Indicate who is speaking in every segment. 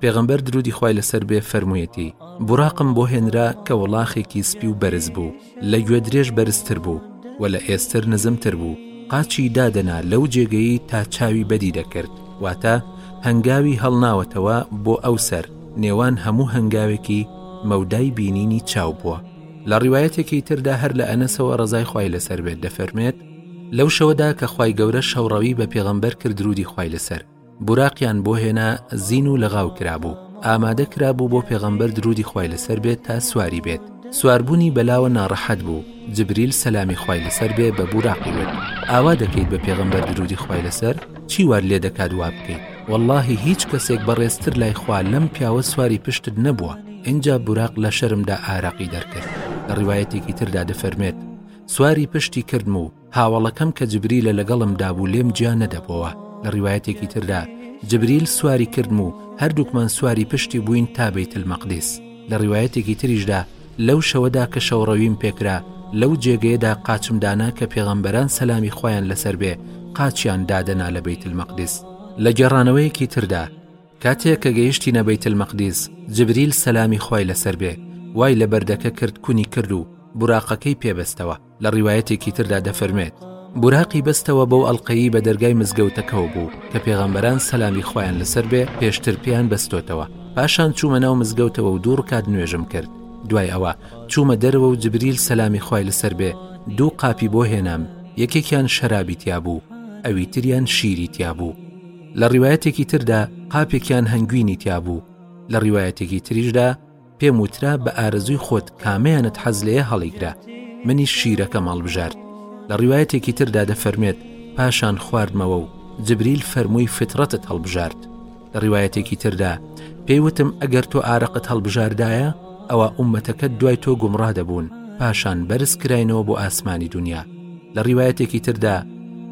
Speaker 1: پێغەمبەر درودی خوای لەسەر بێ فەرموویەتی بوراقم بۆ هێنرا کە وڵاخێکی سپی و بەرز بوو لە گوێ درێژ بەرزتر بوو و لە ئێستر نزمتر بوو قاچی دادەنا لەو جێگەی تا چاوی بەدی دەکرد واتە هەنگاوی هەڵناوەتەوە بۆ ئەو سەر نێوان هەموو هەنگاوێکی مەودای بینینی چاو بووە لە ڕیواەتێکی تردا هەر لە ئەنەسەوە ڕزای خی لەسەر بێت دەفەرمێت لەو شەوەدا کە خی گەورە شەوڕەوی بە پێغەمبەر کردرودی خی لەسەر بوراقیان بۆ هێنا زین و لەغاو کرابوو ئامادە کرابوو بۆ پێغەمبەر درودی خوای لەسەر بێت تا سواری بێت سواربوونی بەلاوە ناڕەحەت بوو جبریل سەلامی خوای لەسەر بێ بە بوراقی وت ئاوا دەکەیت بە پێغەمبەر درودی خوای لەسەر چی وار لێ دەکات وا بکەیت واللهی هیچ کەسێک بەڕێزتر لای خوا لەم پیاوە سواری پشتت نەبووە اینجا بوراق لە شەرمدا ئارەقی دەرکرد لە ڕیواەتێکی تردا دەفەرمێت سواری پشتی کردم و هاوەڵەکەم کە جبریلە لەگەڵم دابوو لێم جیا نەدەبەوە لە ڕیواەتێکی تردا جبریل سواری کردم و هەردووکمان سواری پشتی بووین تا بیت المەقدس لە ڕیواەتێکی تریشدا لەو شەوەدا کە شەوڕەویم پێکرا لەو جێگەیەدا قاچم دانا کە پێغەمبەران سەلامی خۆیان لەسەر بێ قاچیان دادەنا لە بیت المەقدس لە گێڕانەوەیەکی تردا کاتێک کە گەیشتی نەبیت المەقدس جبریل سەلامی خۆی لەسەر بێ وای لە بەردەکە کرد کونی کرد و براقەکەی پێبستەوە لە ڕیوایەتێکی تردا دەفەرمێت، بوراقی بەستەوە بەو ئەڵقەیی بە دەرگای مزگەوتەکەوە بوو کە پێغەمبەران سەلامی خوایان لەسەر بێ پێشتر پێیان بەستۆتەوە پاشان چوومە ناو مزگەوتەوە و دوو ڕکات نوێژم کرد دوای ئەوە چوومە دەرەوە و جبریل سەلامی خوای لەسەر بێ دوو قاپی بۆ هێنام یەکێکیان شەرابی تیا بوو ئەوی تریان شیری تیا بوو لە ڕیوایەتێکی تردا قاپێکیان هەنگوینی تیا بوو لە ڕیوایەتێکی تریشدا پێم وترا بە ئارەزووی خۆت کامەیانت حەز لێە هەڵیگرە منیش شیرەکە ماڵبژارد لە ڕیواەتێکی تردا دەفەرمێت پاشان خواردمەوە و جبریل فەرمووی فترەتت هەڵبژارد لە ڕیواەتێکی تردا پێیوتم ئەگەر تۆ ئارەقت هەڵبژاردایە ئەوە عومەتەکە دوای تۆ گومڕا دەبوون پاشان بەرز کراینەوە بۆ ئاسمانی دنیا لە ڕیواەتێکی تردا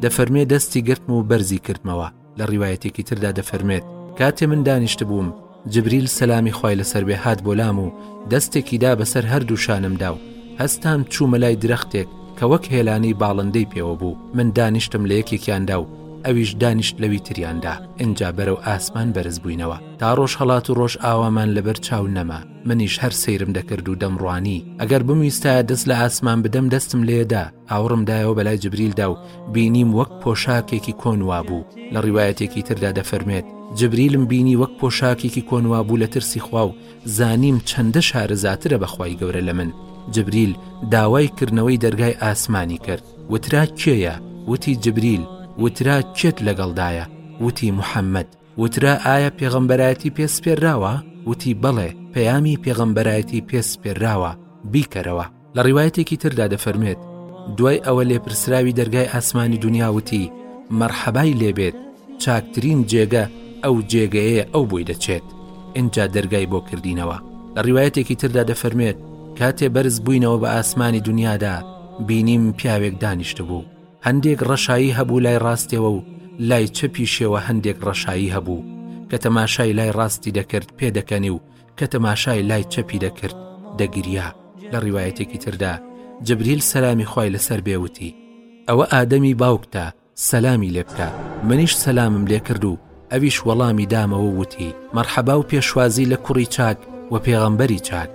Speaker 1: دەفەرمێ دەستی گرتم و بەرزی کردمەوە لە ڕیوایەتێکی تردا دەفەرمێت کاتێ من دانیشتبووم جبریل سەلامی خی لەسەر بێ هات بۆ لام و دەستێکی دا بەسەر هەردوو شانمدا و هەستان چوومە لای درەختێک کە وەک هێلانەی باڵندەی پێوە بوو من دانیشتم لە یەکێکیاندا و ئەویش دانیشت لەوی تریاندا ئینجا بەرەو ئاسمان بەرز بووینەوە تا ڕۆژ هەڵات و ڕۆژ ئاوامان لەبەر چاو نەما منیش هەر سەیرم دەکرد و دەمڕوانی ئەگەر بمویستایە دەست لە ئاسمان بدەم دەستم لێدا ئاوڕم دایەوە بەلای جبریلدا و بینیم وەک پۆشاکێکی کۆنوا بوو لە ڕیواەتێکی تردا دەفەرمێت جبریلم بینی وەک پۆشاکێکی کۆنوا بوو لە ترسی خوا و زانیم چەندە شارەزاترە بەخوای گەورە لە من جبریل داوای کردنەوەی دەرگای ئاسمانی کرد وترا کێیە وتی جبریل وترا کێت لەگەڵدایە وتی محەممەد وترا ئایا پێغەمبەرایەتی پێسپێراوە وتی بەڵێ پەیامی پێغەمبەرایەتی پێسپێراوە بیکەرەوە لە ڕیواەتێکی تردا دەفەرمێت دوای ئەوە لێپرسراوی دەرگای ئاسمانی دنیاوتی مەرحەبای لێبێت چاکترین جێگە ئەو جێگەیە ئەو بۆی دەچێت ئینجا دەرگای بۆ کردینەوە لە ڕیواەتێکی تردا دەفەرمێت کاتێ بەرز بووینەوە بە ئاسمانی دنیادا بینیم پیاوێک دانیشت بوو هەندێک ڕەشایی هەبوو لای ڕاستەوە و لای چەپی شێوە هەندێک ڕەشایی هەبوو کە تەماشای لای ڕاستی دەکرد پێدەکەنی و کە تەماشای لای چەپی دەکرد دەگریا لە ڕیواەتێکی تردا جبریل سەلامی خی لەسەر بێوتی ئەوە ئادەمی باوکتە سەلامی لێبکە منیش سەلامم لێکرد و ئەویش وەڵامی دامەوە وتی مەرحەبا و پێشوازی لە کوڕی چاک و پێغەمبەری چاک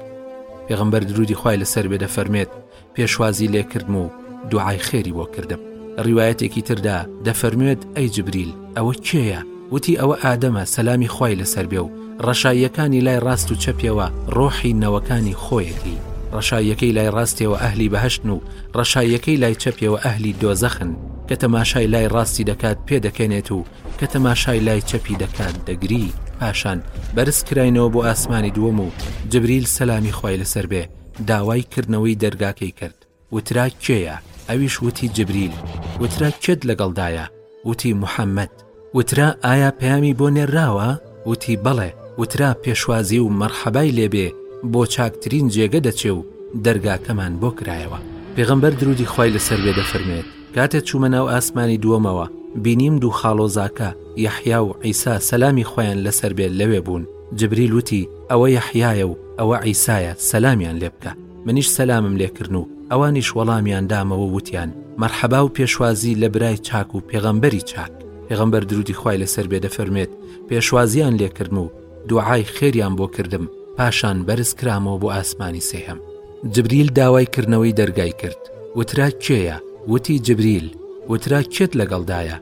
Speaker 1: پێغمبەر درودی خی لەسەر بێ دەفەرمێت پێشوازی لێکردم و دوعای خێری بۆ کردم ڕیواەتێکی تردا دەفەرموێت ئەی جبریل ئەوە کێیە وتی ئەوە ئادەمە سەلامی خی لەسەر بێ و ڕەشاییەکانی لای ڕاست و چەپیەوە ڕۆحی نەوەکانی خۆیەتی ڕەشاییەکەی لای ڕاستەوە ئەهلی بەهشتن و ڕەشاییەکەی لای چەپیەوە ئەهلی دۆزەخن کە تەماشای لای ڕاستی دەکات پێ دەکەنێت و کە تەماشای لای چەپی دەکات دەگری پاشان بەرز کراینەوە بۆ ئاسمانی دووەم و جبریل سەلامی خی لەسەر بێ داوای کردنەوەی دەرگاکەی کرد وترا کێیە ئەویش وتی جبریل وترا کێت لەگەڵدایە وتی محەممەد وترا ئایا پەیامی بۆ نێراوە وتی بەڵێ وترا پێشوازی و مەرحەبای لێبێ بۆ چاکترین جێگە دەچێ و دەرگاکەمان بۆ کرایەوە پێغەمبەر درودی خی لەسەر بێ دەفەرمێت کاتێ چوومە ناو ئاسمانی دووەمەوە بینیم دوو خاڵۆزاکە یەحیا و عیسا سەلامی خۆیان لەسەر بێت لەوێ بوون جبریل وتی، ئەوە یەحیایە و ئەوە عیسایە، سەلامیان لێ بکە. منیش سەلامم لێ کردن و ئەوانیش وەڵامیان دامەوە و وتیان، مەرحەبا و پێشوازی لە برای چاک و پێغەمبەری چاک. پێغەمبەر دروودی خوای لەسەر بێ دەفەرموێت، پێشوازییان لێ کردم و دوعای خێریان بۆ کردم، پاشان بەرز کرامەوە بۆ ئاسمانی سێهەم. جبریل داوای کردنەوەی دەرگای کرد، وترا کێیە؟ وتی، جبریل. وترا کێت لەگەڵدایە؟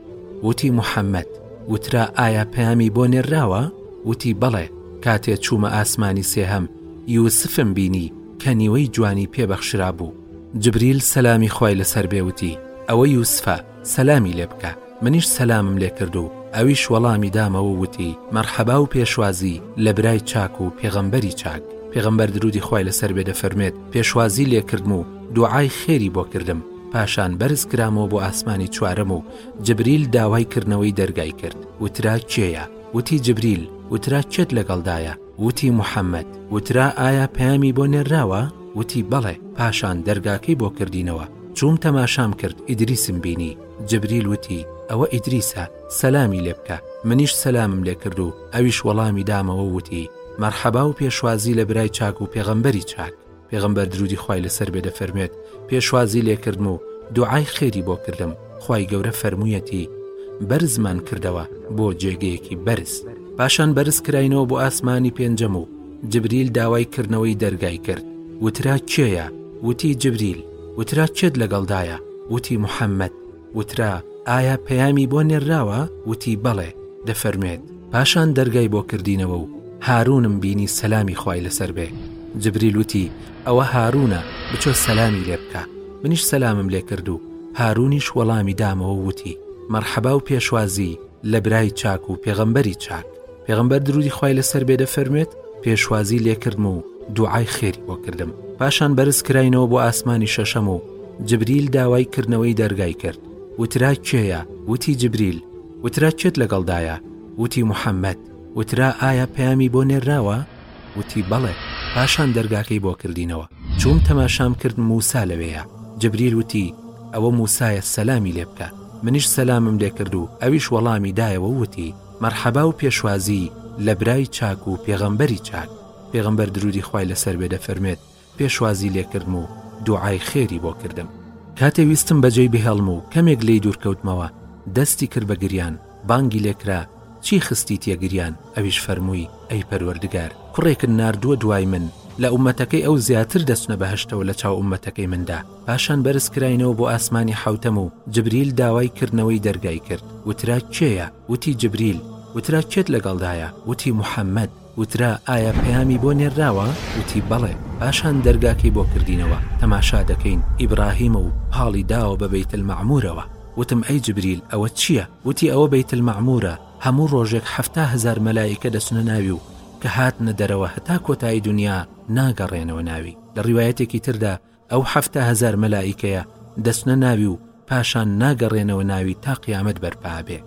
Speaker 1: وتی، محەممەد. وترا ئایا پەیامی بۆ نێرراوە؟ وتی، بەڵێ، کاتێ چوومە ئاسمانی سێهەم، یوسفم بینی کە نیوەی جوانی پێ بەخشرابوو. جبریل سەلامی خوای لەسەر بێ وتی، ئەوە یوسفە، سەلامی لێ بکە. منیش سەلامم لێ کرد و ئەویش وەڵامی دامەوە و وتی، مەرحەبا و پێشوازی لە برای چاک و پێغەمبەری چاک. پێغەمبەر دروودی خوای لەسەر بێ دەفەرمێت، پێشوازی لێ کردم و دوعای خێری بۆ کردم. پاشان بەرز کرامەوە بۆ ئاسمانی چوارەم و جبریل داوای کردنەوەی دەرگای کرد، وترا کێیە؟ وتی جبریل، وترا کێت لەگەڵدایە؟ وتی محەممەد، وترا ئایا پەیامی بۆ نێرراوە؟ وتی بەڵێ، پاشان دەرگاکەی بۆ کردینەوە، چووم تەماشام کرد ئیدریسم بینی، جبریل وتی ئەوە ئیدریسە سەلامی لێ بکە، منیش سەلامم لێ کرد و ئەویش وەڵامی دامەوە و وتی، مەرحەبا و پێشوازی لە برای چاک و پێغەمبەری چاک. پێغەمبەر درودی خوای لەسەر بێ دەفەرموێت پێشوازی لێکردم و دوعای خێری بۆ کردم خی گەورە فەرموویەتی بەرزمان کردەوە بۆ جێگەیەکی بەرز پاشان بەرز کراینەوە بۆ ئاسمانی پێنجەم و جبریل داوای کردنەوەی دەرگای کرد وترا کێیە وتی جبریل وترا چێت لەگەڵدایە وتی محەممەد وترا، ئایا پەیامی بۆ نێرراوە؟ وتی، بەڵێ، دەفەرموێت، پاشان دەرگای بۆ کردینەوە و هارونم بینی سەلامی خوای لەسەر بێ، جبریل وتی، ئەوە هارونە بچۆ سەلامی لێ بکە، منیش سەلامم لێ کرد و هارونیش وەڵامی دامەوە و وتی، مەرحەبا و پێشوازی، لە برای چاک و پێغەمبەری چاک پێغەمبەر درودی خوای لەسەر بێ دەفەرموێت پێشوازی لێکردم و دوعای خێری بۆ کردم پاشان بەرز کراینەوە بۆ ئاسمانی شەشەم و جبریل داوای کردنەوەی دەرگای کرد وترا کێیە وتی جبریل وترا چێت لەگەڵدایە وتی محەممەد وترا ئایا پەیامی بۆ نێراوە وتی بەڵێ پاشان دەرگاکەی بۆ کردینەوە چوم تەماشام کرد موسا لەوەیە جبریل وتی ئەوە موسایە سەلامی لێ بکە منیش سەلامم لێ کرد و ئەویش وەڵامی دایەوە و وتی، مەرحەبا و پێشوازی لە برای چاک و پێغەمبەری چاک، پێغەمبەر دروودی خوای لەسەر بێ دەفەرمێت، پێشوازی لێ کردم و دوعای خێری بۆ کردم. کاتێ ویستم بەجێی بهێڵم و کەمێک لێی دوور کەوتمەوە، دەستی کرد بە گریان، بانگی لێ کرا، چی خستیتیە گریان؟ ئەویش فەرمووی، ئەی پەروەردگار! کوڕێکت ناردووە دوای من، لە ئوممەتەکەی ئەو زیاتر دەچنە بەهەشتەوە لە چاو ئوممەتەکەی مندا. پاشان بەرز کراینەوە بۆ ئاسمانی حەوتەم و جبریل داوای کردنەوەی دەرگای کرد وترا کێیە وتی جبریل وترا کێت لەگەڵدایە وتی محەممەد وترا ئایا پەیامی بۆ نێرراوە وتی بەڵێ پاشان دەرگاکەی بۆ کردینەوە تەماشا دەکەین ئیبراهیمە و پاڵی داوە بە بەیت المەعمورەوە وتم ئەی جبریل ئەوە چییە وتی ئەوە بەیت المەعمورە هەموو ڕۆژێک حەفتا هەزار مەلائیکە دەچنە ناوی و کە هاتنە دەرەوە هەتا کۆتایی دنیا ناگەڕێنەوە ناوی لە ڕیوایەتێکی تردا ئەو حەفتا هەزار مەلائیکەیە دەچنە ناوی و پاشان ناگەڕێنەوە ناوی تا قیامەت بەرپا ئەبێ.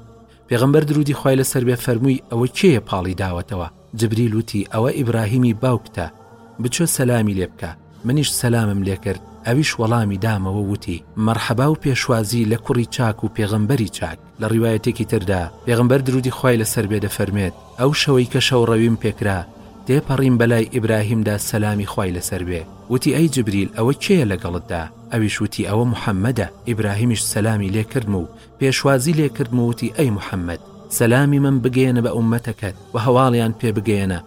Speaker 1: پێغەمبەر دروودی خوای لەسەر بێ فەرمووی ئەوە کێیە پاڵی داوەتەوە؟ جبریل وتی ئەوە ئیبراهیمی باوکتە بچۆ سەلامی لێ بکە، منیش سەلامم لێ کرد ئەویش وەڵامی دامەوە وتی مەرحەبا و پێشوازی لە کوڕی چاک و پێغەمبەری چاک. لە ڕیوایەتێکی تردا پێغەمبەر درودی خوای لەسەر بێ دەفەرمێت، ئەو شەوەی کە شەوڕەویم پێکرا تێپەڕیم بەلای ئیبراهیمدا سەلامی خوای لەسەر بێ وتی، ئەی جبریل ئەوە کێیە لەگەڵتدا؟ ئەویش وتی، ئەوە محەمەدە، ئیبراهیمیش سەلامی لێکردم و پێشوازی لێکردم و وتی، ئەی محەمەد سەلامی من بگەیەنە بە ئوممەتەکەت و هەواڵیان پێ بگەیەنە،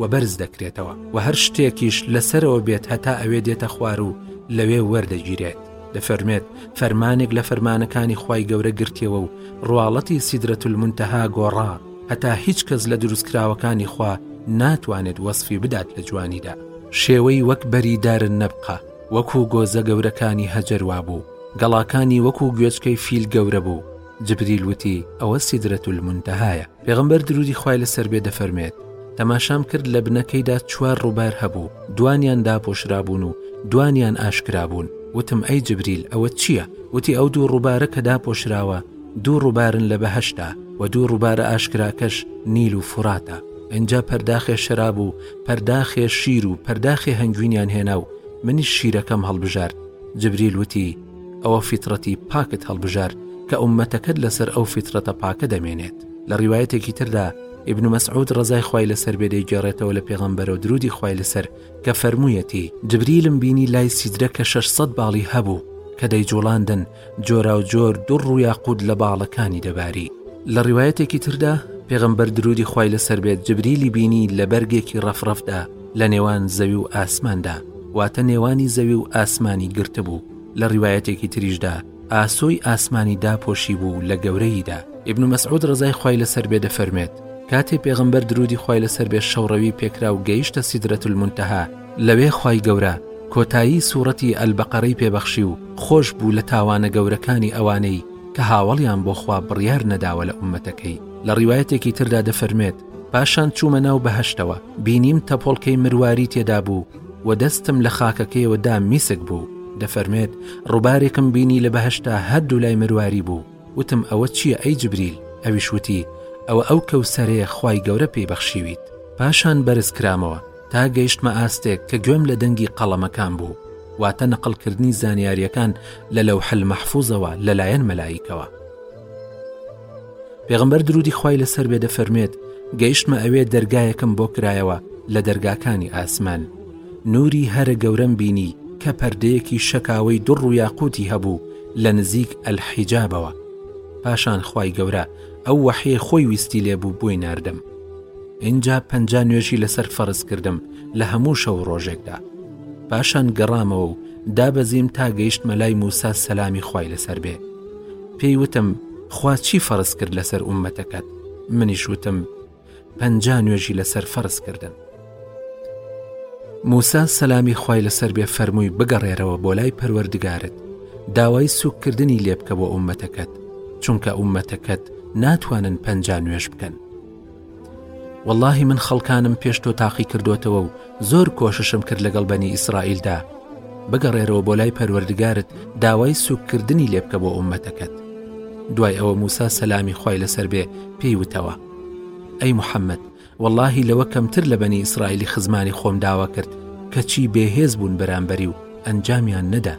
Speaker 1: و بەرز دەکرێتەوە و هەر شتێکیش لەسەرەوە بێت هەتا ئەوێ دێتە خوار و لەوێ وەردەگیرێت دەفەرمێت فەرمانێک لە فەرمانەکانی خی گەورە گرتیەوە و ڕواڵەتی سیدرەتول منتەها گۆڕا هەتا هیچ کەس لە دروستکراوەکانی خوا ناتوانێت وەصفی بدات لە جوانیدا شێوەی وەک بەری دارن نەبقە وەکو گۆزە گەورەکانی هەجەروا بوو گەڵاکانی وەکو گوێچکەی فیل گەورە بوو جبریل وتی ئەوە سیدرەتول منتەهایە پێغەمبەر درودی خوای لەسەر بێ دەفەرمێت تەماشام کرد لە بنەکەیدا چوار ڕووبار هەبوو دوانیان داپۆشرابوون و دوانیان ئاشکرابوون وتم ئەی جبریل ئەوە چییە وتی ئەو دوو ڕووبارە کە داپۆشراوە دوو ڕووبارن لە بەهشتا و دوو ڕووبارە ئاشکراکەش نیل و فراتە ئەجا پەرداخێ شەراب و پەرداخێ شیر و پەرداخێ هەنگوینیان هێنا و منیش شیرەکەم هەڵبژارد جبریل وتی ئەوە فیتڕەتی پاکت هەڵبژار کە ئومەتەکەت لەسەر ئەو فیتڕەتە پاکە دەمێنێت لە ڕیواەتێکی تردا ئبن مەسعود ڕزای خی لەسەر بێدەی گەڕێتەوە لە پێغەمبەرە و درودی خی لەسەر کە فەرموویەتی جبریلم بینی لای سیدرە کە 600 باڵی هەبوو کە دەیجوڵاندن جۆرا و جۆر دوڕ ڕوویا قوت لە باڵەکانی دەباری لە ڕیواەتێکی تردا پێغەمبەر درودی خی لەسەر بێت جبریلی بینی لە بەرگێکی ڕەفڕەفدا لە نێوان زەوی و ئاسماندا واتە نێوانی زەوی و ئاسمانی گرتبوو لە ڕیواەتێکی تریشدا ئاسۆی ئاسمانی داپۆشی بوو لە گەورەییدا ئبن مەسعود ڕزای خی لەسەر بێ دەفەرمێت کاتێ پێغمبەر درودی خی لەسەر بێ شەوڕەوی پێکرا و گەیشتە سیدرەت المنتەها لەوێ خی گەورە کۆتایی سوورەتی ئەلبەقەرەی پێبەخشی و خۆش بوو لە تاوانە گەورەکانی ئەوانەی کە هاوەڵیان بۆخوا بڕیار نەداوە لە عومەتەکەی لە ڕیواەتێکی تردا دەفەرمێت پاشان چوومە ناو بەهەشتەوە بینیم تەپۆڵکەی مرواری تێدا بوو و دەستم لە خاکەکەیەوە دا میسک بوو دەفەرمێت ڕووبارێکم بینی لە بەهشتا هەردوو لای مرواری بوو وتم ئەوە چییە ئەی جبریل ئەویش وتی ئەوە ئەو کەوسەرەیە خوای گەورە پێی بەخشیویت پاشان بەرز کرامەوە تا گەیشتمە ئاستێک کە گوێم لە دەنگی قەڵەمەکان بوو واتە نەقلکردنی زانیاریەکان لە لەوحەل مەحفوظەوە لەلایەن مەلایکەوە. پێغمبەر درودی خوای لەسەر بێ دەفەرمێت گەیشتمە ئەوێ دەرگایەکم بۆ کرایەوە لە دەرگاکانی ئاسمان نوری هەرە گەورەم بینی کە پەردەیەکی شەکاوەی دوڕ و یاقوتی هەبوو لە نزیک ئەلحیجابەوە پاشان خوای گەورە ئەو وەحی خۆی ویستی لێ بوو بۆی نردم اینجا پەنج نوێژی لەسەر فەرز کردم لە هەموو شەو ڕۆژێکدا پاشان گەڕامەوە و دابەزیم تا گەیشت مەلای موسا سەلامی خوای لەسەر بێ پێی وتم خوا چی فەرز کرد لەسەر ئومەتەکەت منیش وتم پەنجا نوێژی لەسەر فەرز کردن موسا سەلامی خی لەسەر بێ فەرمووی بگەڕێرەوە بۆ لای پەروەردگارت داوای سوککردنی لێبکە بۆ ئومەتەکەت چونکە ئومەتەکەت ناتوانن پەنجا نوێش بکەن وەڵاهی من خەڵکانم پێش تۆ تاقی کردۆتەوە و زۆر کۆششم کرد لەگەڵ بەنی ئیسرائیلدا بگەڕێرەوە بۆ لای پەروەردگارت داوای سوککردنی لێبکە بۆ ئومەتەکەت دوای ئەوە موسا سەلامی خی لەسەر بێ پێی وتەوە ئەی محەممەد واللهی لەوە کەمتر لە بەنی ئیسرائیلی خزمانی خۆم داوا کرد کەچی بێهێز بوون بەرامبەری و ئەنجامیان نەدا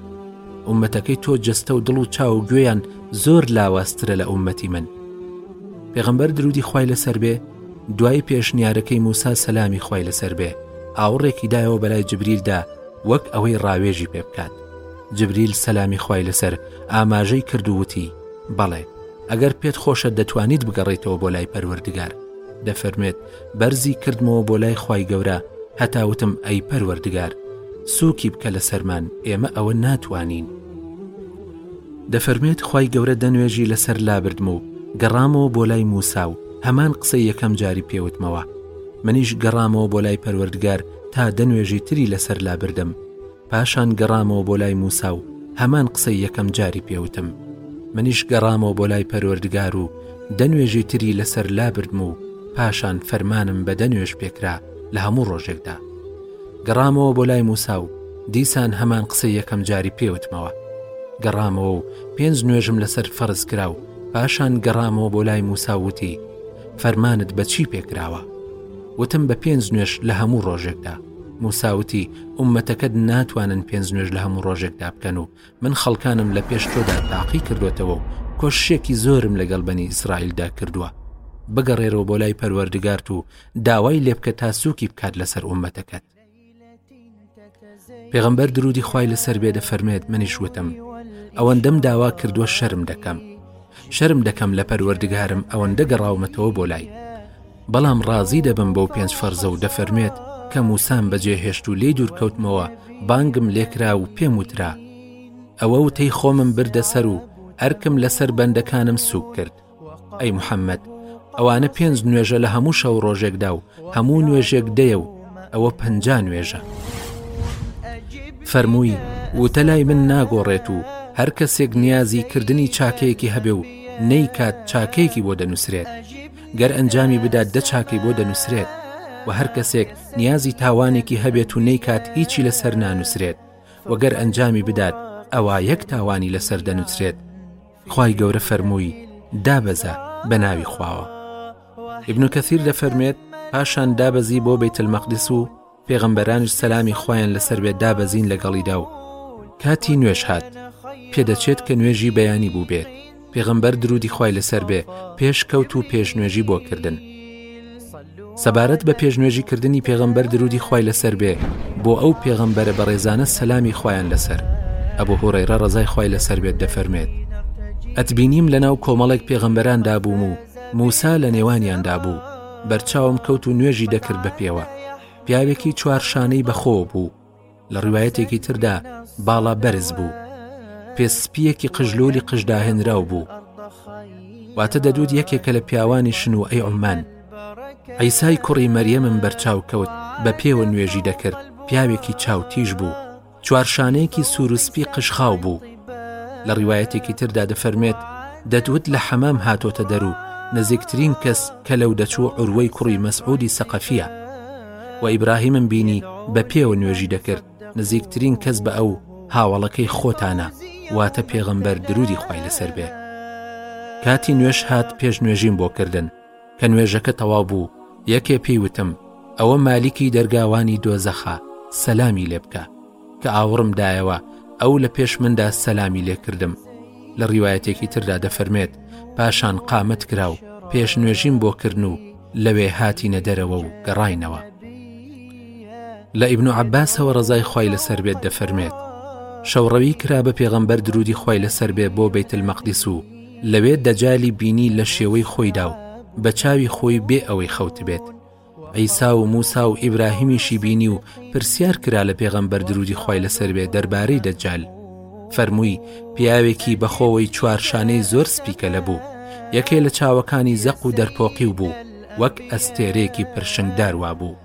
Speaker 1: ئومەتەکەی تۆ جەستە و دڵ و چاو و گوێیان زۆر لاوازترە لە ئومەتی من پێغەمبەر درودی خی لەسەر بێ دوای پێشنیارەکەی موسا سەلامی خی لەسەر بێ ئاوڕێکی دایەوە بەلای جبریلدا وەک ئەوەی ڕاوێژی پێ بکات جبریل سەلامی خی لەسەر ئاماژەی کردووتی بەڵێ ئەگەر پێت خۆشە دەتوانیت بگەڕیتەوە بۆ لای پەروەردگار دەفەرمێت بەرزی کردمەوە بۆ لای خوای گەورە هەتا وتم ئەی پەروەردگار سوکی بکە لە سەرمان ئێمە ئەوە ناتوانین دەفەرمێت خی گەورە دەنوێژی لەسەر لابردم و گەڕامەوە بۆ لای موسا و هەمان قسە یەکەم جاری پێوتمەوە منیش گەڕامەوە بۆ لای پەروەردگار تا دەنوێژی تری لەسەر لابردم پاشان گەڕامەوە بۆ لای موسا و هەمان قسەی یەکەم جاری پێوتم منیش گەڕامەوە بۆ لای پەروەردگار و دەنوێژی تری لەسەر لابردم و پاشان فەرمانم بە دەنوێش پێکرا لە هەموو ڕۆژێکدا گەڕامەوە بۆ لای موسا و دیسان هەمان قسە یەکەم جاری پێوتمەوە گەڕامەوە و پێنج نوێژم لەسەر فەرز کرا و پاشان گەڕامەوە بۆ لای موساوتی فەرمانت بە چی پێکراوە وتم بە پێنج نوێش لە هەموو ڕۆژێکدا موسا وتی، ئوممەتەکەت ناتوانن پێنج نوێژ لە هەموو ڕۆژێکدا بکەن و من خەڵکانم لە پێش تۆدا تاقی کردوتەوە و کۆششێکی زۆرم لەگەڵ بەنی ئیسرائیلدا کردووە بگەڕێرەوە بۆ لای پەروەردگارت و داوای لێ بکە تا سووکی بکات لەسەر ئوممەتەکەت پێغمبەر درودی خی لەسەر بێ دەفەرمێت منیش وتم ئەوەندەم داوا کردووە شەرم دەکەم شەرم دەکەم لە پەروەردگارم ئەوەندە گەڕاومەتەوە بۆ لای بەڵام ڕازی دەبم بەو پێنج فەرزە و دەفەرموێت کە موسام بەجێ هێشت و لێی دوورکەوتمەوە بانگم لێکرا و پێم وترا ئەوە وتەی خۆمم بردە سەر و ئەرکم لەسەر بەندەکانم سوک کرد ئەی محەممەد ئەوانە پێنج نوێژە لە هەموو شەو ڕۆژێکدا و هەموو نوێژێک دەیە و ئەوە پنج نوێژە فەرمووی وتە لای من ناگۆڕێت و هەر کەسێک نیازی کردنی چاکەیەکی هەبێ و نەیکات چاکەیەکی بۆ دەنووسرێت گەر ئەنجامی بدات دە چاکەی بۆ دەنووسرێت و هەر کەسێک نیازی تاوانێکی هەبێت و نەیکات هیچی لەسەر نانووسرێت و گەر ئەنجامی بدات ئەوا یەک تاوانی لەسەر دەنووسرێت خی گەورە فەرمووی دابەزە بە ناوی خواوە ابن کەثیر دەفەرمێت پاشان دابەزی بۆ بەیت المەقدس و پێغەمبەرانیش سەلامی خوایان لەسەر بێت دابەزین لەگەڵیدا و کاتی نوێژ هات پێدەچێت کە نوێژی بەیانی بوو بێت پێغەمبەر درودی خوای لەسەر بێ پێش کەوت و پێشنوێژی بۆ کردن سەبارەت بە پێشنوێژی کردنی پێغەمبەر درودی خوای لەسەر بێ بۆ ئەو پێغەمبەرە بەڕێزانە سەلامی خوایان لەسەر ئەبوو هۆڕێرە ڕزای خوای لەسەر بێت دەفەرمێت ئەتبینیم لەناو کۆمەڵێک پێغەمبەراندا بووم و موسا لە نێوانیاندا بوو بەرچاوم کەوت و نوێژی دەکرد بە پێوە پیاوێکی چوارشانەی بەخۆ بوو لە ڕیواەتێکی تردا باڵا بەرز بوو پێسپیەکی قژلۆلی قژداهێنراو بوو واتە دەدوت یەکێکە لە پیاوانی شنوعی عمان ئەیسای کوڕی مەریەمم بەرچاو کەوت بە پێوە نوێژی دەکرد پیاوێکی چاوتیش بوو چوارشانەیەکی سوور و سپی قژخاو بوو لە ڕیواەتێکی تردا دەفەرمێت دەتوت لە حەمام هاتۆتە دەرو نزیکترین کەس کە لەو دەچوو عروەی کوڕی مەسعودی سەقەفیە و ئیبراهیمم بینی بە پێوە نوێژی دەکرد نزیکترین کەس بە ئەو هاوڵەکەی خۆتانە واتە پێغەمبەر درودی خی لەسەر بێ کاتی نوێش هات پێش نوێژیم بۆ کردن کە نوێژەکە تەواو بوو یەکێ پێی وتم ئەوە مالیکی دەرگاوانی دۆزەخە سەلامی لێ بکە کە ئاوڕم دایەوە ئەو لە پێش مندا سەلامی لێ کردم لە ڕیواەتێکی تردا دەفەرمێت پاشان قامت کرا و پێش نوێژیم بۆ کردن و لەوێ هاتینە دەرەوە و گەڕینەوە لە ئیبن و عباسەوە ڕزای خی لەسەر بێت دەفەرمێت شەوڕەوی کرا بە پێغەمبەر درودی خی لەسەر بێ بۆ بیت المەقدس و لەوێ دەجالی بینی لە شێوەی خۆیدا و بە چاوی خۆی بێ ئەوەی خەوتبێت عیسا و موسا و ئیبراهیمیشی بینی و پرسیار کرا لە پێغەمبەر درودی خی لەسەر بێ دەربارەی دەجال فەرمووی پیاوێکی بەخۆوەی چوارشانەی زۆر سپیکە لە بوو یەکێ لە چاوەکانی زەق و دەرپۆقی و بوو وەک ئەستێرێکی پرشنگدار وابوو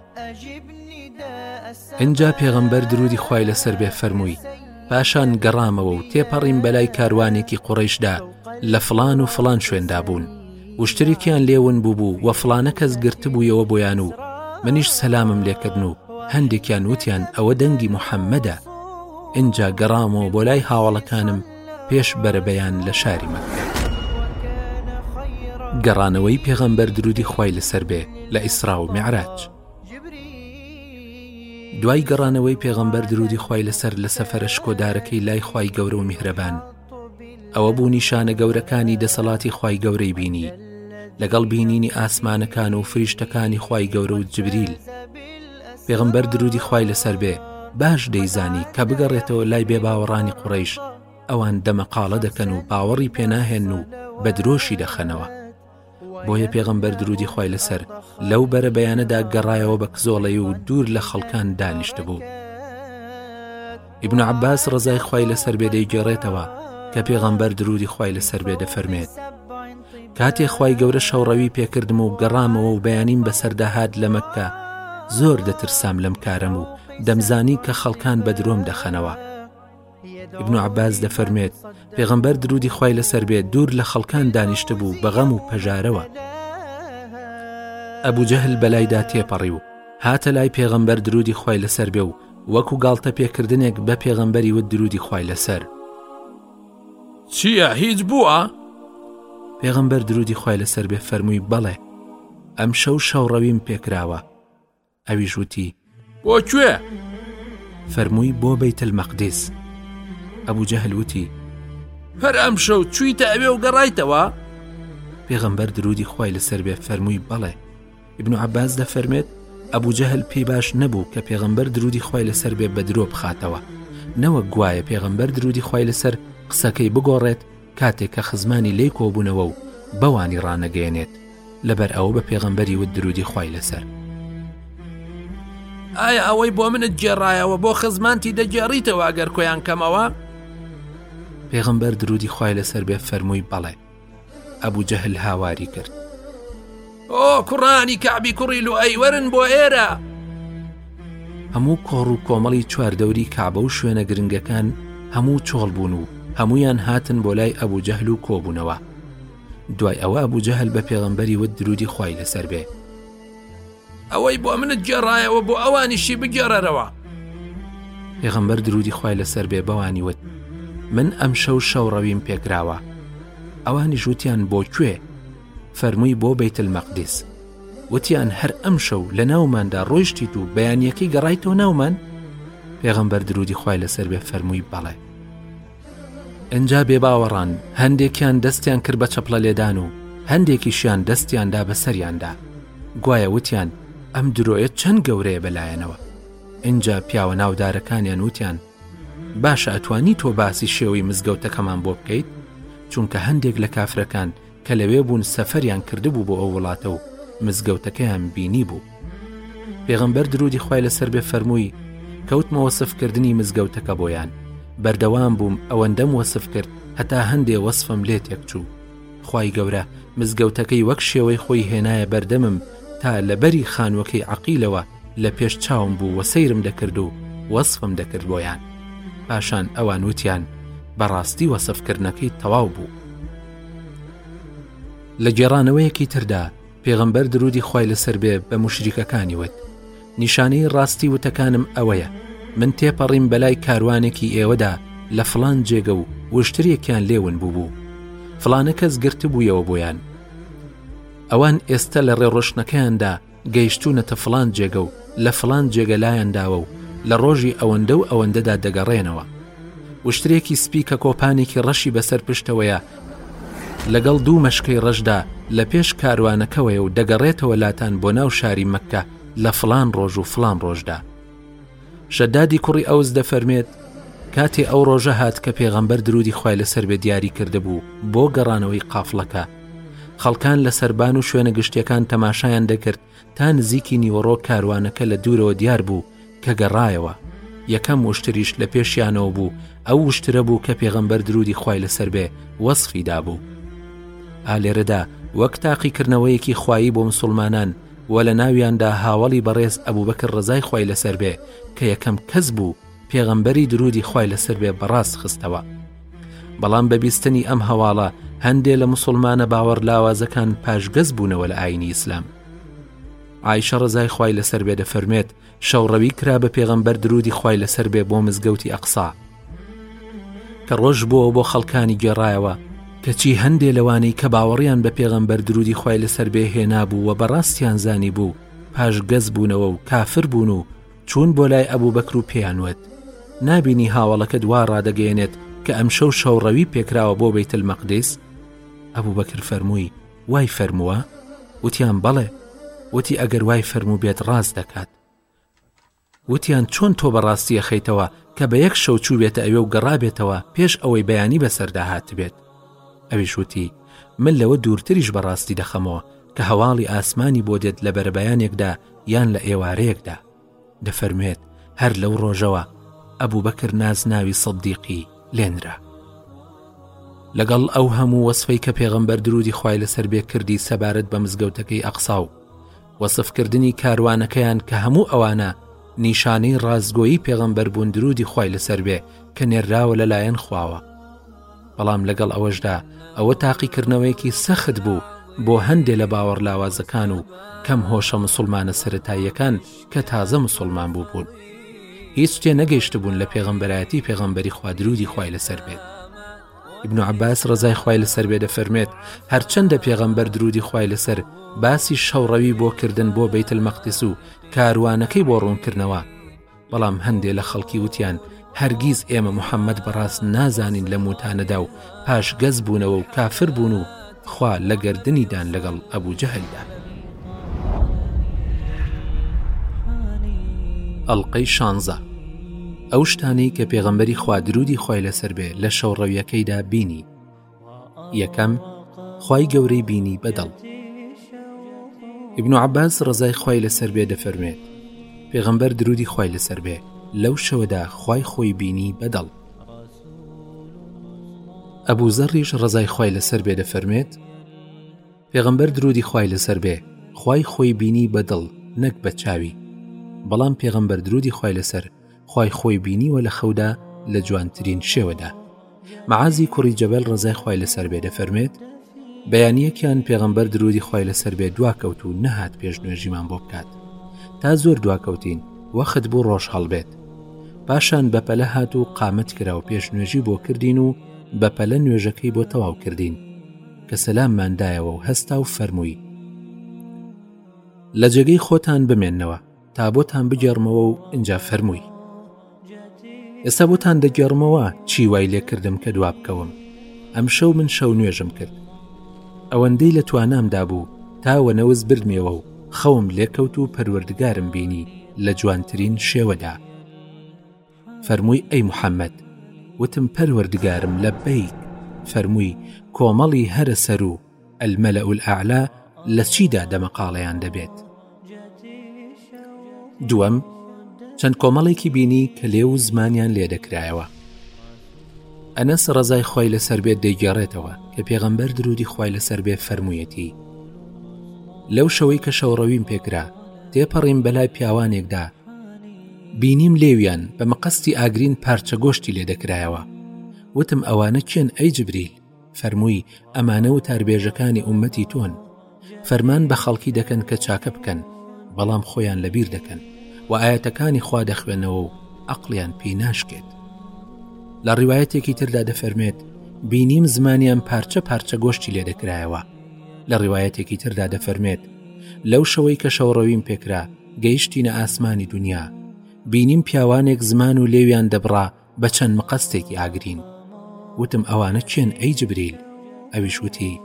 Speaker 1: ئینجا پێغەمبەر درودی خوای لەسەر بێ فەرمووی پاشان گەڕامەوە و تێپەڕیم بەلای کاروانێکی قوڕیشدا لە فلان و فلان شوێندا بوون وشترێکیان لێون بووبوو و فلانە کەس گرتبوویەوە بۆیان و منیش سەلامم لێکردن و هەندێکیان وتیان ئەوە دەنگی محەممەدە ئینجا گەڕامەوە بۆ لای هاوڵەکانم پێش بەرەبەیان لە شاری مەککە گەڕانەوەی پێغەمبەر درودی خوای لەسەر بێ لە ئیسرا و معراج دوای گەڕانەوەی پێغەمبەر درودی خوای لەسەر لە سەفرە شکۆدارەکەی لای خوای گەورە و میهرەبان ئەوە بوو نیشانە گەورەکانی دەسەڵاتی خوای گەورەی بینی لەگەڵ بینینی ئاسمانەکان و فریشتەکانی خوای گەورە و جبریل پێغەمبەر درودی خوای لەسەر بێ باش دەیزانی کە بگەڕێتەوە لای بێ باوەڕانی قوڕیش ئەوان دەمەقاڵە دەکەن و باوەڕی پێناهێن و بە درۆشی دەخەنەوە بۆیە پێغەمبەر درودی خوای لەسەر لەو بەرە بەیانەدا گەڕایەوە بە کزۆڵەی و دوور لە خەڵکان دانیشتبوو. ابن عباس ڕزای خوای لەسەر بێ دەیگێڕێتەوە کە پێغەمبەر درودی خوای لەسەر بێ دەفەرمێت کاتێ خوای گەورە شەوڕەوی پێکردم و گەڕامەوە و بەیانیم بەسەرداهات لە مەککە زۆر دەترسام لەم کارەم و دەمزانی کە خەڵکان بە درۆم دەخەنەوە ابن عباس دەفەرمێت پێغەمبەر درودی خوای لەسەر بێت دوور لە خەڵکان دانیشتە بوو بەغەم و پەژارەوە ئەبوو جەهل بەلایدا تێپەڕی و هاتە لای پێغەمبەر درودی خوای لەسەر بێ و وەکو گاڵتە پێکردنێک بە پێغەمبەری وت درودی خوای لەسەر.
Speaker 2: چییە هیچ بووە؟
Speaker 1: پێغەمبەر درودی خوای لەسەر بێ فەرمووی بەڵێ ئەم شەو شەوڕەویم پێکراوە ئەویش وتی
Speaker 2: بۆ کوێ؟
Speaker 1: فەرمووی بۆ بەیتل مەقدس ئەبوو جەهل وتی
Speaker 2: هەر ئەم شەو چوویتە ئەوێ و گەڕایتەوە؟
Speaker 1: پێغەمبەر درودی خوای لەسەر بێ فەرمووی بەڵێ ابن عباس دەفەرمێت ئەبوو جەهل پێی باش نەبوو کە پێغمبەر درودی خی لەسەر بێ بە درۆ بخاتەوە نەوە گوایە پێغمبەر درودی خی لەسەر قسەکەی بگۆڕێت کاتێک کە خزمانی لی کۆبوونەوە و بەوانی ڕانەگەێنێت لەبەر ئەوە بە پێغمبەری و درودی خی لەسەر
Speaker 2: ئایا ئەوەی بۆ منت جێڕایەوە بۆ خزمانتی دەگێڕیتەوە ئەگەر کۆیان کەمەوە
Speaker 1: پێغمبەر درودی خی لەسەر بێ فەرمووی بەڵێ ئەبوو جەهل هاواری کرد
Speaker 2: ئۆ کوڕانی کەعبی کوڕی و ئەیوەرن بۆ ئێرە
Speaker 1: هەموو کۆڕ و کۆمەڵی چواردەوری کابە و شوێنە گرنگەکان هەموو چۆڵ بوون و هەمویان هاتن بۆ لای ئەبوو جەهل و کۆبوونەوە دوای ئەوە ئەبوو جەهل بە پێغەمبەری وت درودی خی لەسەر بێ
Speaker 2: ئەوەی بۆ منت گێڕایەوە بۆ ئەوانیشی بگێڕەرەوە
Speaker 1: پێغەمبەر درودی خی لەسەر بێ بەوانی وت من ئەم شەو شەوڕەویم پێکراوە ئەوانی ژووتیان بۆ کوێ فەرمووی بۆ بیتل مەقدس وتیان هەر ئەم شەو لە ناوماندا ڕۆیشتیت و بەیانیەکەی گەڕای تۆ ناومان پێغەمبەر درودی خی لەسەر بێ فەرمووی بەڵێ ئینجا بێباوەڕان هەندێکیان دەستیان کرد بە چەپڵە لێدان و هەندێکیشیان دەستیاندا بەسەریاندا گوایە وتیان ئەم درۆیە چەند گەورەیە بەلایەنەوە ئینجا پیاوە ناودارەکانیان وتیان باشە ئەتوانی تۆ باسی شێوەی مزگەوتەکەمان بۆ بکەیت چونکە هەندێک لە کافرەکان کە لەوێ بوون سەفەریان کردبوو بۆ ئەو وڵاتە و مزگەوتەکەیان بینی بوو پێغمبەر درودی خی لەسەر بێ فەرمووی کەوتمە وەسفکردنی مزگەوتەکە بۆیان بەردەوام بووم ئەوەندەم وەسف کرد هەتا هەندێ وەسفم لێ تێکچوو خی گەورە مزگەوتەکەی وەک شێوەی خۆی هێنایە بەردەمم تا لەبەری خانوەکەی عقیلەوە لە پێش چاوم بوو وە سەیرم دەکرد و وەسفم دەکرد بۆیان پاشان ئەوان وتیان بەڕاستی وەسفکردنەکەی تەواو بوو لە گێڕانەوەیەکی تردا پێغەمبەر درودی خی لەسەر بێ بە مشریکەکانی وت نیشانەی ڕاستی وتەکانم ئەوەیە من تێپەڕیم بەلای کاروانێکی ئێوەدا لە فلان جێگە و وشترێکیان لێون بووبوو فلانە کەس گرتبوویەوە بۆیان ئەوان ئێستا لە ڕێڕۆشنەکەیاندا گەیشتوونەتە فڵان جێگە و لە فڵان جێگە لایان داوە و لە ڕۆژی ئەوەندە و ئەوەندەدا دەگەڕێنەوە وشترێکی سپی کە کۆپانێکی ڕەشی بەسەر پشتەوەیە لەگەڵ دوو مەشکەی ڕەشدا لە پێش کاروانەکەوەیە و دەگەڕێتەوە لاتان بۆ ناو شاری مەکە لە فلان ڕۆژ و فلان ڕۆژدا شەدادی کوڕی ئەوس دەفەرمێت کاتێ ئەو ڕۆژە هات کە پێغەمبەر درودی خی لەسەر بێ دیاری کردبوو بۆ گەڕانەوەی قافلەکە خەڵکان لە سربان و شوێنە گشتیەکان تەماشایان دەکرد تا نزیکی نیوەڕۆ کاروانەکە لە دوورەوە دیار بوو کە گەڕایەوە یەکەم وشتریش لە پێشیانەوە بوو ئەو وشترە بوو کە پێغەمبەر درودی خی لەسەر بێ وەصفی دابوو ئالێرەدا وەک تاقیکردنەوەیەکی خوایی بۆ مسلمانان وە لە ناویاندا هاوەڵی بەڕێز ئەبوبەکر ڕەزای خوای لەسەر بێ کە یەکەم کەس بوو پێغەمبەری درودی خوای لەسەر بێ بەڕاست خستەوە بەڵام بە بیستنی ئەم هەواڵە هەندێ لە مسلمانە باوەڕ لاوازەکان پاشگەز بوونەوە لە ئاینی ئیسلام عیشە ڕزای خوای لەسەر بێ دەفەرمێت شەوڕەوی کرا بە پێغەمبەر درودی خوای لەسەر بێ بۆ مزگەوتی ئەقسا کە ڕۆژ بووەوە بۆ خەڵکانی گێڕایەوە کەچی هەندێ لەوانەی کە باوەڕیان بە پێغەمبەر درودی خوای لەسەر بێ هێنابوو و بەڕاستیان زانی بوو پاش گەز بوونەوە و کافر بوون و چوون بۆ لای ئەبوو بەکر و پێیانوت نابینی هاوڵەکە دوا ڕادەگەیەنێت کە ئەم شەو شەوڕەوی پێکراوە بۆ بیت المەقدس ئەبوو بەکر فەرمووی وای فەرمووە؟ وتیان بەڵێ، وتی ئەگەر وای فەرموو بێت ڕاست دەکات. وتیان چۆن تۆ بەڕاستیە خەیتەوە کە بە یەک شەو چوو بێتە ئەوێ و گەڕابێتەوە پێش ئەوەی بەیانی بەسەردا هاتبێت. ئەویش وتی من لەوە دوورتریش بەڕاستی دەخەمەوە کە هەواڵی ئاسمانی بۆ دێت لە بەرەبەیانێکدا یان لە ئێوارەیەکدا. دەفەرموێت هەر لەو ڕۆژەوە ئەبوو بەکر نازناوی سەدیقی لێنرا لەگەڵ ئەو هەموو وەسفەی کە پێغمبەر درودی خی لەسەر بێ کردی سەبارەت بە مزگەوتەکەی ئەقسا و وەسفکردنی کاروانەکەیان کە هەموو ئەوانە نیشانەی ڕازگۆیی پێغمبەر بوون درودی خی لەسەر بێ کە نێراوە لەلایەن خواوە بەڵام لەگەڵ ئەوەشدا ئەوە تاقیکردنەوەیەکی سەخت بوو بۆ هەندێ لە باوەڕ لاوازەکان و کەم هۆشە مسلمانە سەتاییەکان کە تازە مسلمان بوو بوون هیچ تێ نەگەیشت بوون لە پێغەمبەرایەتی پێغەمبەری خوادرودی خوای لەسەر بێت ابن عباس ڕزای خوای لەسەر بێ دەفەرمێت هەرچەندە پێغەمبەر درودی خوای لەسەر باسی شەوڕەوی بۆ کردن بۆ بیت المەقدس و کاروانەکەی بۆ ڕوونکردنەوە بەڵام هەندێ لە خەڵکی وتیان هەرگیز ئێمە محەممەد بەڕاست نازانین لەم وتانەدا و پاش گەز بوونەوە و کافر بوون و خوا لە گردنیدان لەگەڵ ئەبوو جەهلدا ئەڵلقەی شانزە ئەو شتانەی کە پێغەمبەری خوا درودی خۆی لەسەر بێ لە شەوڕەویەکەیدا بینی یەکەم خوای گەورەی بینی بەدڵ ابن عباس ڕزای خوای لەسەر بێ دەفەرمێت پێغەمبەر درودی خوای لەسەر بێ لەو شەوەدا خوای خۆی بینی بەدڵ ئەبوو زەڕیش ڕزای خوای لەسەر بێ دەفەرمێت پێغەمبەر درودی خوای لەسەر بێ خوای خۆی بینی بە دڵ نەک بە چاوی بەڵام پێغەمبەر درودی خوای لەسەر خوای خۆی بینیوە لە خەودا لە جوانترین شێوەدا معازی کوڕی جەبەل ڕزای خوای لەسەر بێ دەفەرمێت بەیانیەکیان پێغەمبەر درودی خوای لەسەر بێ دواکەوت و نەهات پێش نوێژیمان بۆ بکات تا زۆر دواکەوتین وەخت بوو ڕۆژ هەڵبێت پاشان بەپەلە هات و قامت کرا و پێش نوێژی بۆ کردین و بەپەلە نوێژەکەی بۆ تەواو کردین کە سەلاممان دایەوە و هەستا و فەرمووی لە جێگەی خۆتان بمێنەوە تا بۆتان بگێڕمەوە و ئینجا فەرمووی ئێستا بۆتان دەگێڕمەوە چی وای لێکردم کە دوا بکەوم ئەم شەو من شەو نوێژم کرد ئەوەندەی لە توانامدا بوو تا وەنەوز بردمێەوە و خەوم لێکەوت و پەروەردگارم بینی لە جوانترین شێوەدا فەرمووی ئەی محەمەد وتم پەروەردگارم لەبەیک فەرمووی کۆمەڵی هەرە سەروو المەلأ الاعلی لە چیدا دەمەقاڵێیان دەبێت دووەم چەند کۆمەڵێکی بینی کە لێ و زمانیان لێ دەکرایەوە ئەنەس ڕزای خۆی لەسەر بێت دەیگەڕێتەوە کە پێغەمبەر درودی خۆی لەسەر بێ فەرموویەتی لەو شەوەی کە شەوڕەویم پێکرا تێپەڕیم بەلای پیاوانێکدا بینیم لێویان بە مقەستی ئاگرین پارچە گۆشتی لێ دەکرایەوە وتم ئەوانە کێن ئەی جبریل فەرمووی ئەمانە و تاربێژەکانی ئومەتی تۆن فەرمان بە خەڵکی دەکەن کە چاکە بکەن بەڵام خۆیان لەبیر دەکەن و ئاەتەکانی خوا دەخوێنەوە و ئەقلیان پێی ناشکێت لە ڕیواەتێکی تردا دەفەرمێت بینیم زمانیان پارچە پارچە گۆشتی لێ دەکرایەوە لە ڕیواەتێکی تردا دەفەرمێت لەو شەوەی کە شەوڕەویم پێکرا گەیشتینە ئاسمانی دونیا بینیم پیاوانێک زمان و لێویان دەبڕا بە چەند مقەستێکی ئاگرین وتم ئەوانە چێن ئەی جبریل ئەویش وتی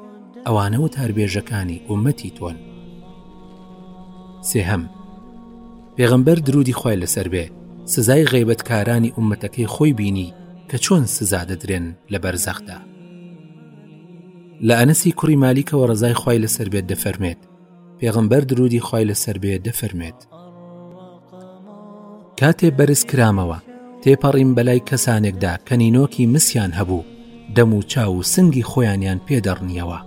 Speaker 1: ئەوانە و تاربێژەکانی ئومەتی تۆن سێهەم پێغەمبەر درودی خۆی لەسەر بێ سزای غەیبەتکارانی ئومەتەکەی خۆی بینی کە چۆن سزا دەدرێن لە بەرزەخدا لە ئەنەسی کوڕی مالیکەوە ڕزای خی لەسەر بێت دەفەرمێت پێغمبەر درودی خی لەسەر بێ دەفەرمێت کاتێ بەرز کرامەوە تێپەڕیم بەلای کەسانێکدا کە نینۆکی مسیان هەبوو دەم و چاو و سنگی خۆیانیان پێدەڕنیەوە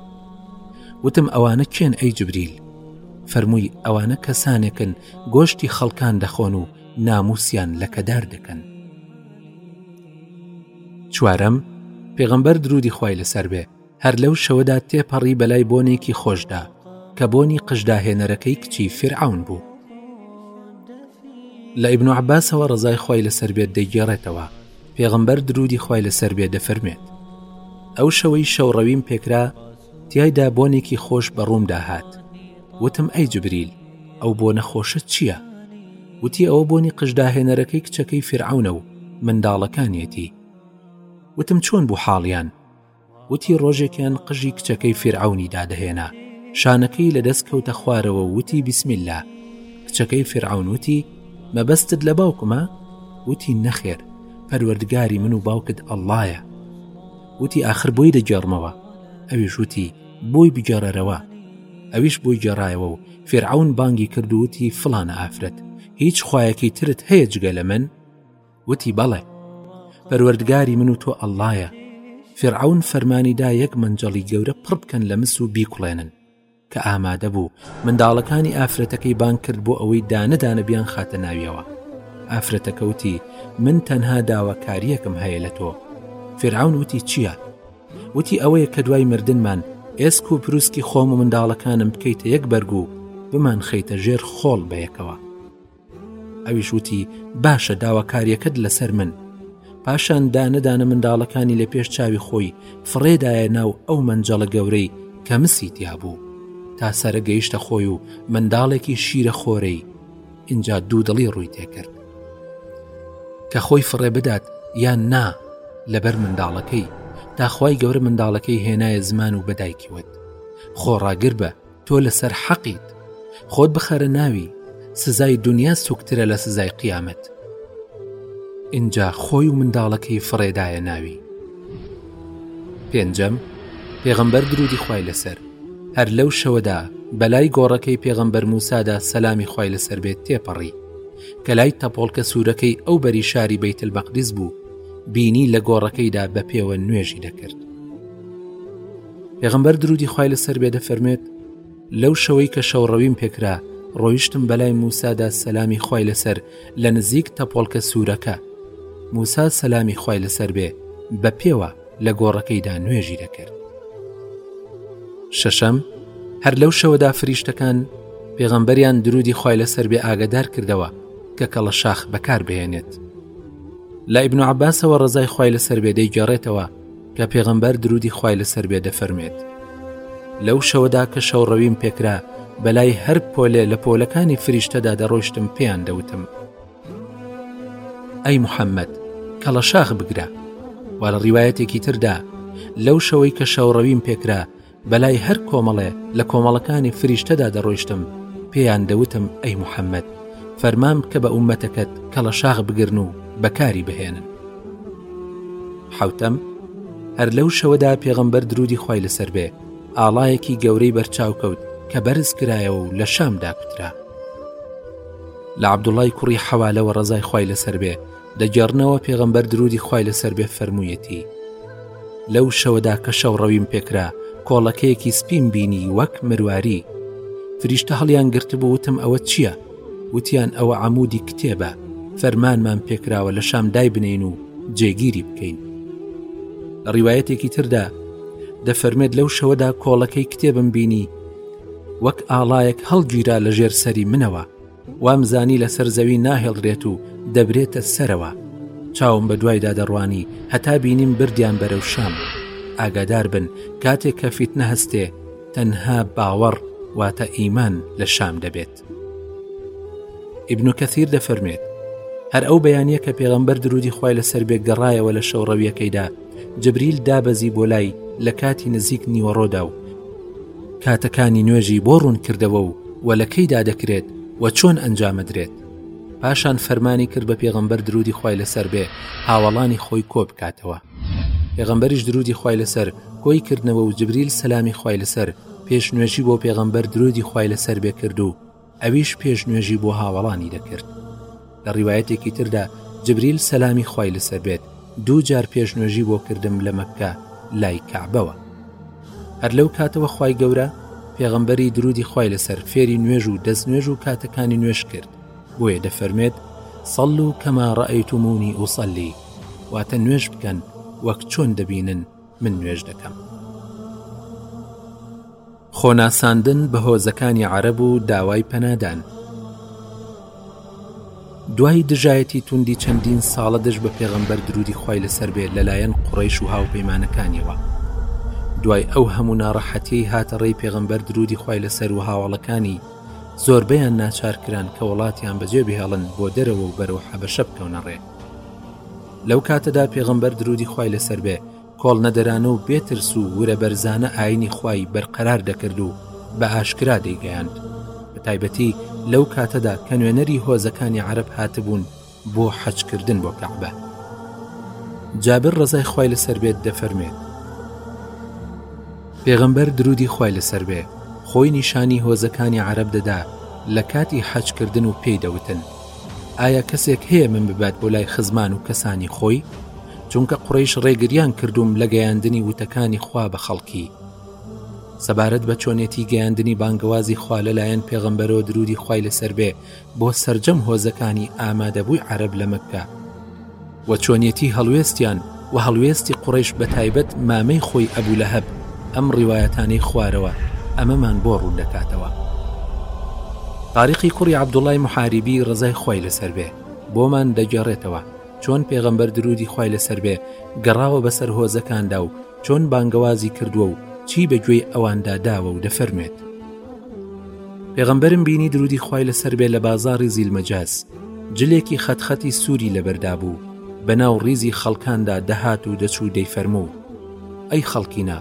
Speaker 1: وتم ئەوانە کێن ئەی جبریل فەرمووی ئەوانە کەسانێکن گۆشتی خەڵکان دەخۆن و ناموسیان لەکەدار دەکەن چوارەم پێغمبەر درودی خی لەسەر بێ هەر لەو شەوەدا تێپەڕی بەلای بۆنێکی خۆشدا کە بۆنی قژداهێنەرەکەی کچی فرعون بوو لە ئیبن و عباسەوە ڕزای خی لەسەر بێت دەگێڕێتەوە پێغمبەر درودی خی لەسەر بێ دەفەرمێت ئەو شەوەی شەوڕەویم پێکرا تایدا بۆنێکی خۆش بە ڕوومدا هات وتم ئەی جبریل ئەو بۆ نەخۆشە چییە؟ وتی ئەوە بۆنی قژداهێنەرەکەی کچەکەی فرعونە و منداڵەکانیەتی وتم چۆن بوو حاڵیان وتی ڕۆژێکیان قژی کچەکەی فیرعەونی دادەهێنا شانەکەی لە دەست کەوتە خوارەوە وتی بسمیلا کچەکەی فیرعون وتی مەبەستت لە باوکمە وتی نەخێر پەروەردگاری من و باوکت ئەڵایە وتی آخر بۆی دەگێڕمەوە ئەویش وتی بۆی بگەڕەرەوە ئەویش بۆی گەڕایەوە و فێرعون بانگی کردووتی فلانە ئافرەت هیچ خویەکی ترت هەیە جگە لە من وتی بەڵێ پەروەردگاری من و تۆ ئەللایە فرعون فەرمانی دا یەک منجەڵی گەورە پڕ بکەن لە مس و بیکڵێنن کە ئامادە بوو منداڵەکانی ئافرەتەکەی بان کرد بۆ ئەوەی دانەدانە بیان خاتە ناویەوە ئافرەتەکەوتی من تەنها داواکاریەکم هەیە لە تۆ فرعون وتی چییە؟ وتی ئەوەیە کە دوای مردنمان ئێسک و پرووسکی خۆم و منداڵەکانم بکەیتە یەک بەرگ و بمان خەیتە ژێر خۆڵ بەیەکەوە ئەویش وتی باشە داواکاریەکەت لەسەر من پاشان دانە دانە منداڵەکانی لە پێش چاوی خۆی فڕێدایە ناو ئەو مەنجەڵە گەورەی کە مسی تیابوو تا سرە گەیشتە خۆی و منداڵێکی شیرە خۆرەی اینجا دوودڵی ڕووی تێکرد کە خۆی فڕێ بدات یان نا لەبەر منداڵەکەی داخوای گەورە منداڵەکەی هێنایە زمان و بەدایکیوت خۆڕاگر بە تۆ لەسەر حەقیت خۆت بخەرە ناوی سزای دنیا سوکترە لە سزای قیامەت ئینجا خۆی و منداڵەکەی فڕێدایە ناوی پێنجەم پێغەمبەر درودی خی لەسەر هەر لەو شەوەدا بەلای گۆڕەکەی پێغەمبەر موسادا سەلامی خی لەسەر بێت تێپەڕی کە لای تەپۆڵکە سوورەکەی ئەو بەری شاری بەیتل بەقریز بوو بینی لە گۆڕەکەیدا بە پێوە نوێژی دەکرد پێغمبەر درودی خوای لەسەر بێ دەفەرمێت لەو شەوەی کە شەوڕەویم پێکرا ڕۆیشتم بەلای موسادا سەلامی خوای لەسەر لە نزیک تەپۆڵکە سوورەکە موسا سەلامی خوای لەسەر بێ بە پێوە لە گۆڕەکەیدا نوێژی دەکرد شەشەم هەر لەو شەوەدا فریشتەکان پێغەمبەریان درودی خی لەسەر بێ ئاگدار کردەوە کە کەڵە شاخ بەکار بهێنێت لە ئیبن عباسەوە ڕزای خی لەسەر بێدەی گەڕێتەوە کە پێغەمبەر درودی خوای لەسەر بێ دەفەرمێت لەو شەوەدا کە شەو ڕەویم پێکرا بەلای هەر پۆلێ لە پۆلەکانی فریشتەدا دەڕۆشتم پێیان دەوتم ئەی محەممەد کەڵە شاخ بگرە وەرە ڕیواەتێکی تردا لەو شەوەی کە شەوڕەویم پێکرا بەلای هەر کۆمەڵێ لە کۆمەڵەکانی فریشتەدا دەڕۆیشتم، پێیان دەوتم ئەی محەممەد، فەرمان بکە بە ئوممەتەکەت کەڵەشاخ بگرن و بەکاری بهێنن. حەوتەم، هەر لەو شەوەدا پێغەمبەر دروودی خوای لەسەر بێ، ئاڵایەکی گەورەی بەرچاو کەوت کە بەرز کرایەوە و لە شام داکوترا. لە عەبدوڵڵای کوڕی حەوالەوە ڕەزای خوای لەسەر بێ، دەگێڕنەوە پێغەمبەر درودی خوای لەسەر بێ فەرموویەتی لەو شەوەدا کە شەو ڕەویم پێکرا کۆڵەکەیەکی سپیم بینی وەک مرواری فریشتە هەڵیان گرتبوو وتم ئەوە چییە وتیان ئەوە عمودی کتێبە فەرمانمان پێکراوە لە شام دای بنین و جێگیری بکەین لە ڕیواەتێکی تردا دەفەرمێت لەو شەوەدا کۆڵەکەی کتێبم بینی وەک ئاڵایەک هەڵگیرا لە ژێر سەری منەوە وامزانی لەسەر زەوی ناهێڵرێت و دەبرێتە سەرەوە چاوم بە دوایدا دەڕوانی هەتا بینیم بردیان بەرەو شام ئاگادار بن کاتێک کە فیت نەهستێ تەنها باوەڕ واتە ئیمان لە شام دەبێت ئیبن و کەثیر دەفەرمێت هەر ئەو بەیانە کە پێغەمبەر درودی خی لەسەر بێ گەڕایەوە لە شەوڕەویەکەیدا جبریل دابەزی بۆ لای لە کاتی نزیک نیوەڕۆدا و کاتەکانی نوێژی بۆ ڕوون کردەوە و و لە کەیدا دەکرێت و چۆن ئەنجامەدرێت پاشان فەرمانی کرد بە پێغەمبەر درودی خی لەسەر بێ هاوەڵانی خۆی کۆ بکاتەوە پێغەمبەریش درودی خی لەسەر کۆی کردنەوە و جبریل سەلامی خی لەسەر پێش نوێژی بۆ پێغەمبەر درودی خی لەسەر بێ کرد و ئەویش پێش نوێژی بۆ هاوەڵانی دەکرد. لە ڕیوایەتێکی تردا جبریل سەلامی خوای لەسەر بێت دوو جار پێش نوێژی بۆ کردم لە مەککە لای کەعبەوە. هەر لەو کاتەوە خوای گەورە پێغەمبەری درودی خوای لەسەر فێری نوێژ و دەست نوێژ و کاتەکانی نوێژ کرد بۆیە دەفەرمێت سەڵ و کەما ڕئیتمونی ئوسەلی واتە نوێژ بکەن وەک چۆن دەبینن من نوێژ دەکەم. خۆناساندن بە هۆزەکانی عەرەب و داوای پەنادان دوای دژایەتی توندی چەندین ساڵە دژ بە پێغەمبەر درودی خی لەسەر بێت لەلایەن قڕیش و هاوپەیمانەکانیەوە دوای ئەو هەموو ناڕەحەتی هاتە ڕێی پێغەمبەر درودی خی لەسەر و هاواڵەکانی زۆربیان ناچارکران کە وڵاتیان بەجێ بهێڵن بۆ دەرەوە و بەرەو حەبەشە بکەونە ڕێ لەو کاتەدا پێغەمبەر درودی خوای لەسەر بێ کۆڵنەدەرانە و بێ ترس و ورە بەرزانە ئاینی خوای بەرقەرار دەکرد و بە ئاشکرا دەیگەیاند بە تایبەتی لەو کاتەدا کە نوێنەری هۆزەکانی عرب هاتبوون بۆ حەجکردن بۆ کەعبە جابر ڕزای خوای لەسەر بێت دەفەرمێت پێغەمبەر درودی خوای لەسەر بێ خۆی نیشانی هۆزەکانی عرب دەدا لە کاتی حەجکردن و پێی دەوتن ئایا کەسێک هەیە من ببات بۆ لای خزمان و کەسانی خۆی چونکە قڕیش ڕێگریان کردووم لە گەیاندنی وتەکانی خوا بە خەڵکی سەبارەت بە چۆنێتی گەیاندنی بانگەوازی خوا لەلایەن پێغەمبەرۆ درودی خوای لەسەر بێ بۆ سرجەم هۆزەکانی ئامادەبووی عرب لە مەکە وە چۆنیەتی هەڵوێستیان وە هەڵوێستی قوڕەیش بەتایبەت مامەی خۆی ئەبو لەهەب ئەم ڕیوایەتانەی خوارەوە ئەمەمان بۆ ڕوون دەکاتەوە تاریقی کوڕی عەبدوڵای محاریبی ڕزای خوای لەسەر بێ بۆمان دەگێڕێتەوە چۆن پێغەمبەر درودی خوای لەسەر بێ گەڕاوە بەسەر هۆزەکاندا و چۆن بانگەوازی کردووە و چی بە گوێی ئەواندا داوە و دەفەرمێت پێغەمبەرم بینی درودی خوای لەسەر بێ لە بازاری زیلمەجاز جلێکی خەت خەتی سووری لەبەردا بوو، بەناو ڕیزی خەڵکاندا دەهات و دەچوو دەیفەرموو، ئەی خەڵکینە،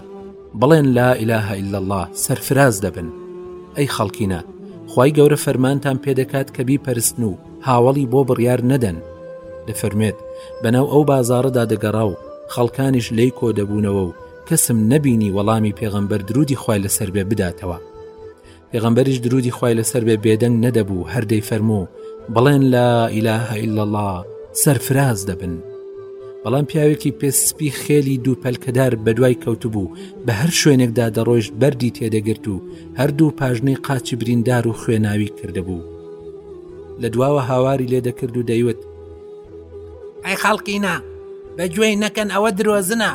Speaker 1: بڵێن لا الە هە الا اللە سەرفراز دەبن، ئەی خەڵکینە، خوای گەورە فەرمانتان پێدەکات کە بیپەرستن و هاوەڵی بۆ بڕیار نەدەن. دەفەرموێت، بەناو ئەو بازاڕەدا دەگەڕا و خەڵکانیش لێی کۆدەبوونەوە و کەسم نەبینی وەڵامی پێغەمبەر درودی خوای لەسەر بێ بداتەوە. پێغەمبەریش درودی خوای لەسەر بێ بێدەنگ نەدەبوو هەر دەیفەرموو بڵێن لا ئیلا هەیل اللە سەرفراز دەبن بەڵام پیاوێکی پێ سپی خێلی دوو پەلکەدار بەدوای کەوتبوو بە هەر شوێنێکدا دەڕۆیشت بەردی تێدەگرت و هەردوو پاژنەی قاچی بریندار و خوێناوی کردبوو لە دواوە هاواری لێ دەکرد و دەیوت
Speaker 2: ئەی خەڵقینە بە گوێی نەکەن ئەوە درۆزنە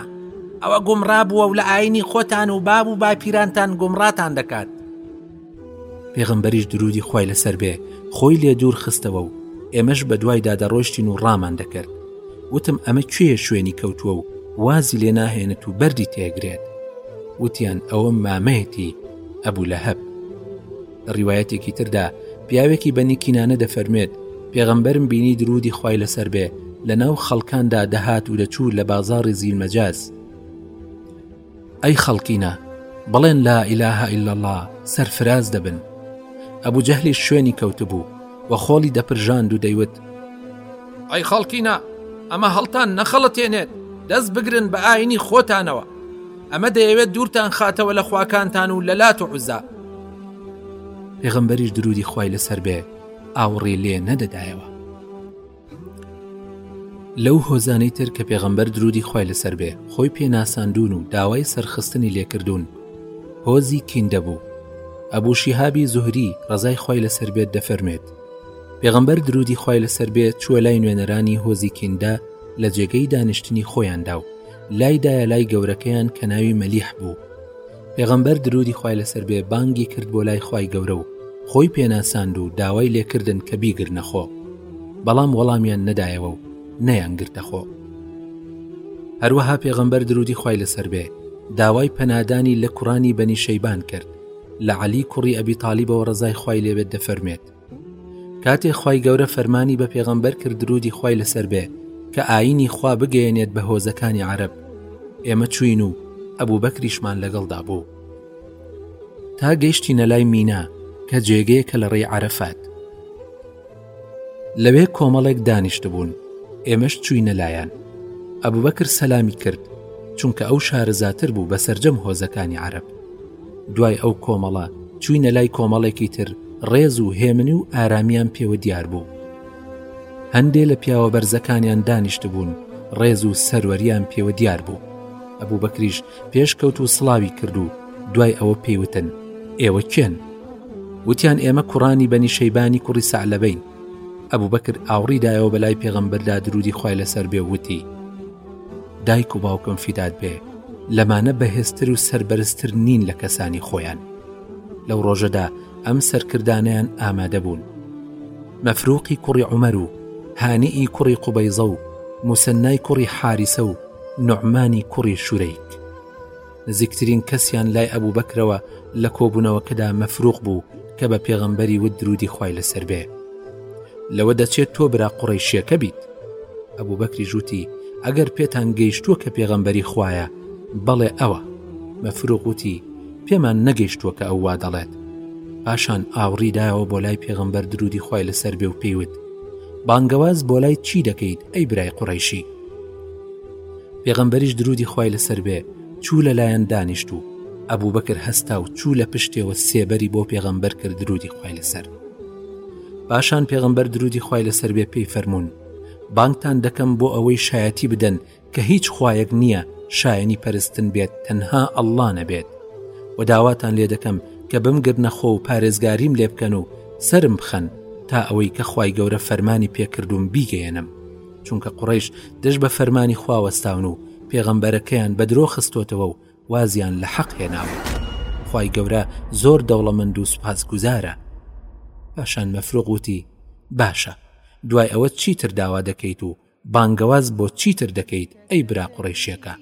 Speaker 2: ئەوە گومڕا بووە و لە ئاینی خۆتان و باب و باپیرانتان گومڕاتان دەکات
Speaker 1: پێغمبەریش درودی خی لەسەر بێ خۆی لێ دوور خستەوە و ئێمەش بە دوایدا دەڕۆشتین و ڕامان دەکرد وتم ئەمە کوێ شوێنی کەوتووە و وازی لێ ناهێنێت و بەری تێگرێت وتیان ئەوە مامەیەتی ئەبوو لە هەب لە ڕیوایەتێکی تردا پیاوێکی بە نیکی نانە دەفەرمێت پێغەمبەرم بینی درودی خوای لەسەر بێ لە ناو خەڵکاندا دەهات و دەچوو لە بازاڕی زیلمەجاز ئەی خەڵکینە بڵێن لا ئیلاها ئیلا الله سەرفراز دەبن ئەبوو جەهلی شوێنی کەوتبوو و خۆڵی دەپرژاند و دەیوت
Speaker 2: ئەی خەڵکینە ئەمە هەڵتان نەخەڵەتێنێت دەست بگرن بە ئاینی خۆتانەوە ئەمە دەیەوێت دوورتان خاتەوە لە خواکانتان و لە لات و عوزا
Speaker 1: پێغمبەریش درودی خی لەسەر بێ ئاوڕێ لێ نەدەدایەوە لەو هۆزانەی تر کە پێغمبەر درودی خی لەسەر بێ خۆی پێناساندون و داوای سەرخستنی لێکردوون هۆزی کین دەبوو ئەبوو شیهابی زوهری ڕزای خی لەسەر بێت دەفەرمێت پێغمبەر درودی خی لەسەر بێ چووە لای نوێنەرانی هۆزی کیندا لە جێگەی دانیشتنی خۆیاندا و لای دایە لای گەورەکەیان کە ناوی مەلیح بوو پێغەمبەر درودی خوای لەسەر بێ بانگی کرد بۆ لای خوای گەورە و خۆی پێناساند و داوای لێکردن کە بیگرنەخۆ بەڵام وەڵامیان نەدایەوە و نەیان گرتەخۆ هەروەها پێغەمبەر درودی خوای لەسەر بێ داوای پەنادانی لە کوڕانی بەنی شەیبان کرد لە عەلی کوڕی ئەبی تاالبەوە ڕزای خوای لێبێت دەفەرمێت کاتێ خوای گەورە فەرمانی بە پێغەمبەر کرد درودی خوای لەسەر بێ کە ئاینی خوا بگەیەنێت بە هۆزەکانی عرب ئێمە چوین و ئەبوو بەکریشمان لەگەڵدا بوو تا گەیشتی نەلای مینا کە جێگەیە کە لە ڕێی عرفات لەوێ کۆمەڵێک دانیشتبوون ئێمەش چووی نەلایەن ئەبوو بەکر سەلامی کرد چونکە ئەو شارەزاتر بوو بە سرجەم هۆزەکانی عرب دوای ئەو کۆمەڵە چوینە لای کۆمەڵێکی تر ڕێز و هێمنی و ئارامیان پێوە دیار بوو هەندێ لە پیاوە بەرزەکانیان دانیشت بوون ڕێز و سەروەریان پێوە دیار بوو ئەبوو بەکریش پێشکەوت و سڵاوی کرد و دوای ئەوە پێیوتن ئێوە کێن وتیان ئێمە کوڕانی بەنی شەیبانی کوڕی سەعلەبین ئەبوو بەکرد ئاوڕیدایەوە بەلای پێغەمبەردا درودی خی لەسەر بێ وتی دایک و باوکم فیدات بێ لەمانە بەهێزتر و سەربەرزتر نین لە کەسانی خۆیان لەو ڕۆژەدا ئەم سەرکردانیان ئامادە بوون مەفروقی کوڕی عمەر و هانیئی کوڕی قوبەیزە و موسنای کوڕی حاریسە و نوعمانی کوڕی شورەیک نزیکترین کەسیان لای ئەبو بەکرەوە لە کۆبوونەوەکەدا مەفروغ بوو کە بە پێغەمبەری وت درودی خوای لەسەر بێ لەوە دەچێت تۆ برا قوڕیشیەکە بیت ئەبوو بەکری ژووتی ئەگەر پێتان گەیشتووە کە پێغەمبەری خویە بەڵێ ئەوە مەفروغ وتی پێمان نەگەیشتووە کە ئەووا دەڵێت پاشان ئاوڕی دایەوە بۆ لای پێغەمبەر درودی خوای لەسەر بێ و پێیوت بانگەواز بۆ لای چی دەکەیت ئەی برای قوڕیشی پێغەمبەریش درودی خوای لەسەر بێ چوو لەلایەن دانیشت و ئەبوو بەکر هەستا و چوو لە پشتێوە سێبەری بۆ پێغەمبەر کرد درودی خوای لەسەر پاشان پێغەمبەر درودی خوای لەسەر بێ پێی فەرمونون بانگتان دەکەم بۆ ئەوەی شایەتی بدەن کە هیچ خوایەک نییە شایانی پەرستن بێت تەنها ئەللا نەبێت و داواتان لێ دەکەم کە بمگرنە خۆ و پارێزگاریم لێ بکەن و سرم بخەن تا ئەوەی کە خی گەورە فەرمانی پێکردوم بیگەێنم چونکە قوڕەیش دژ بە فەرمانی خوا وەستاون و پێغەمبەرەکەیان بە درۆ خستۆتەوە و وازیان لە حەق هێناوە خی گەورە زۆر دەوڵەمەند و سوپاس گوزارە پاشان مەفرۆق وتی باشە دوای ئەوە چیتر داوا دەکەیت و بانگەواز بۆ چیتر دەکەیت ئەی برا قوڕیشیەکە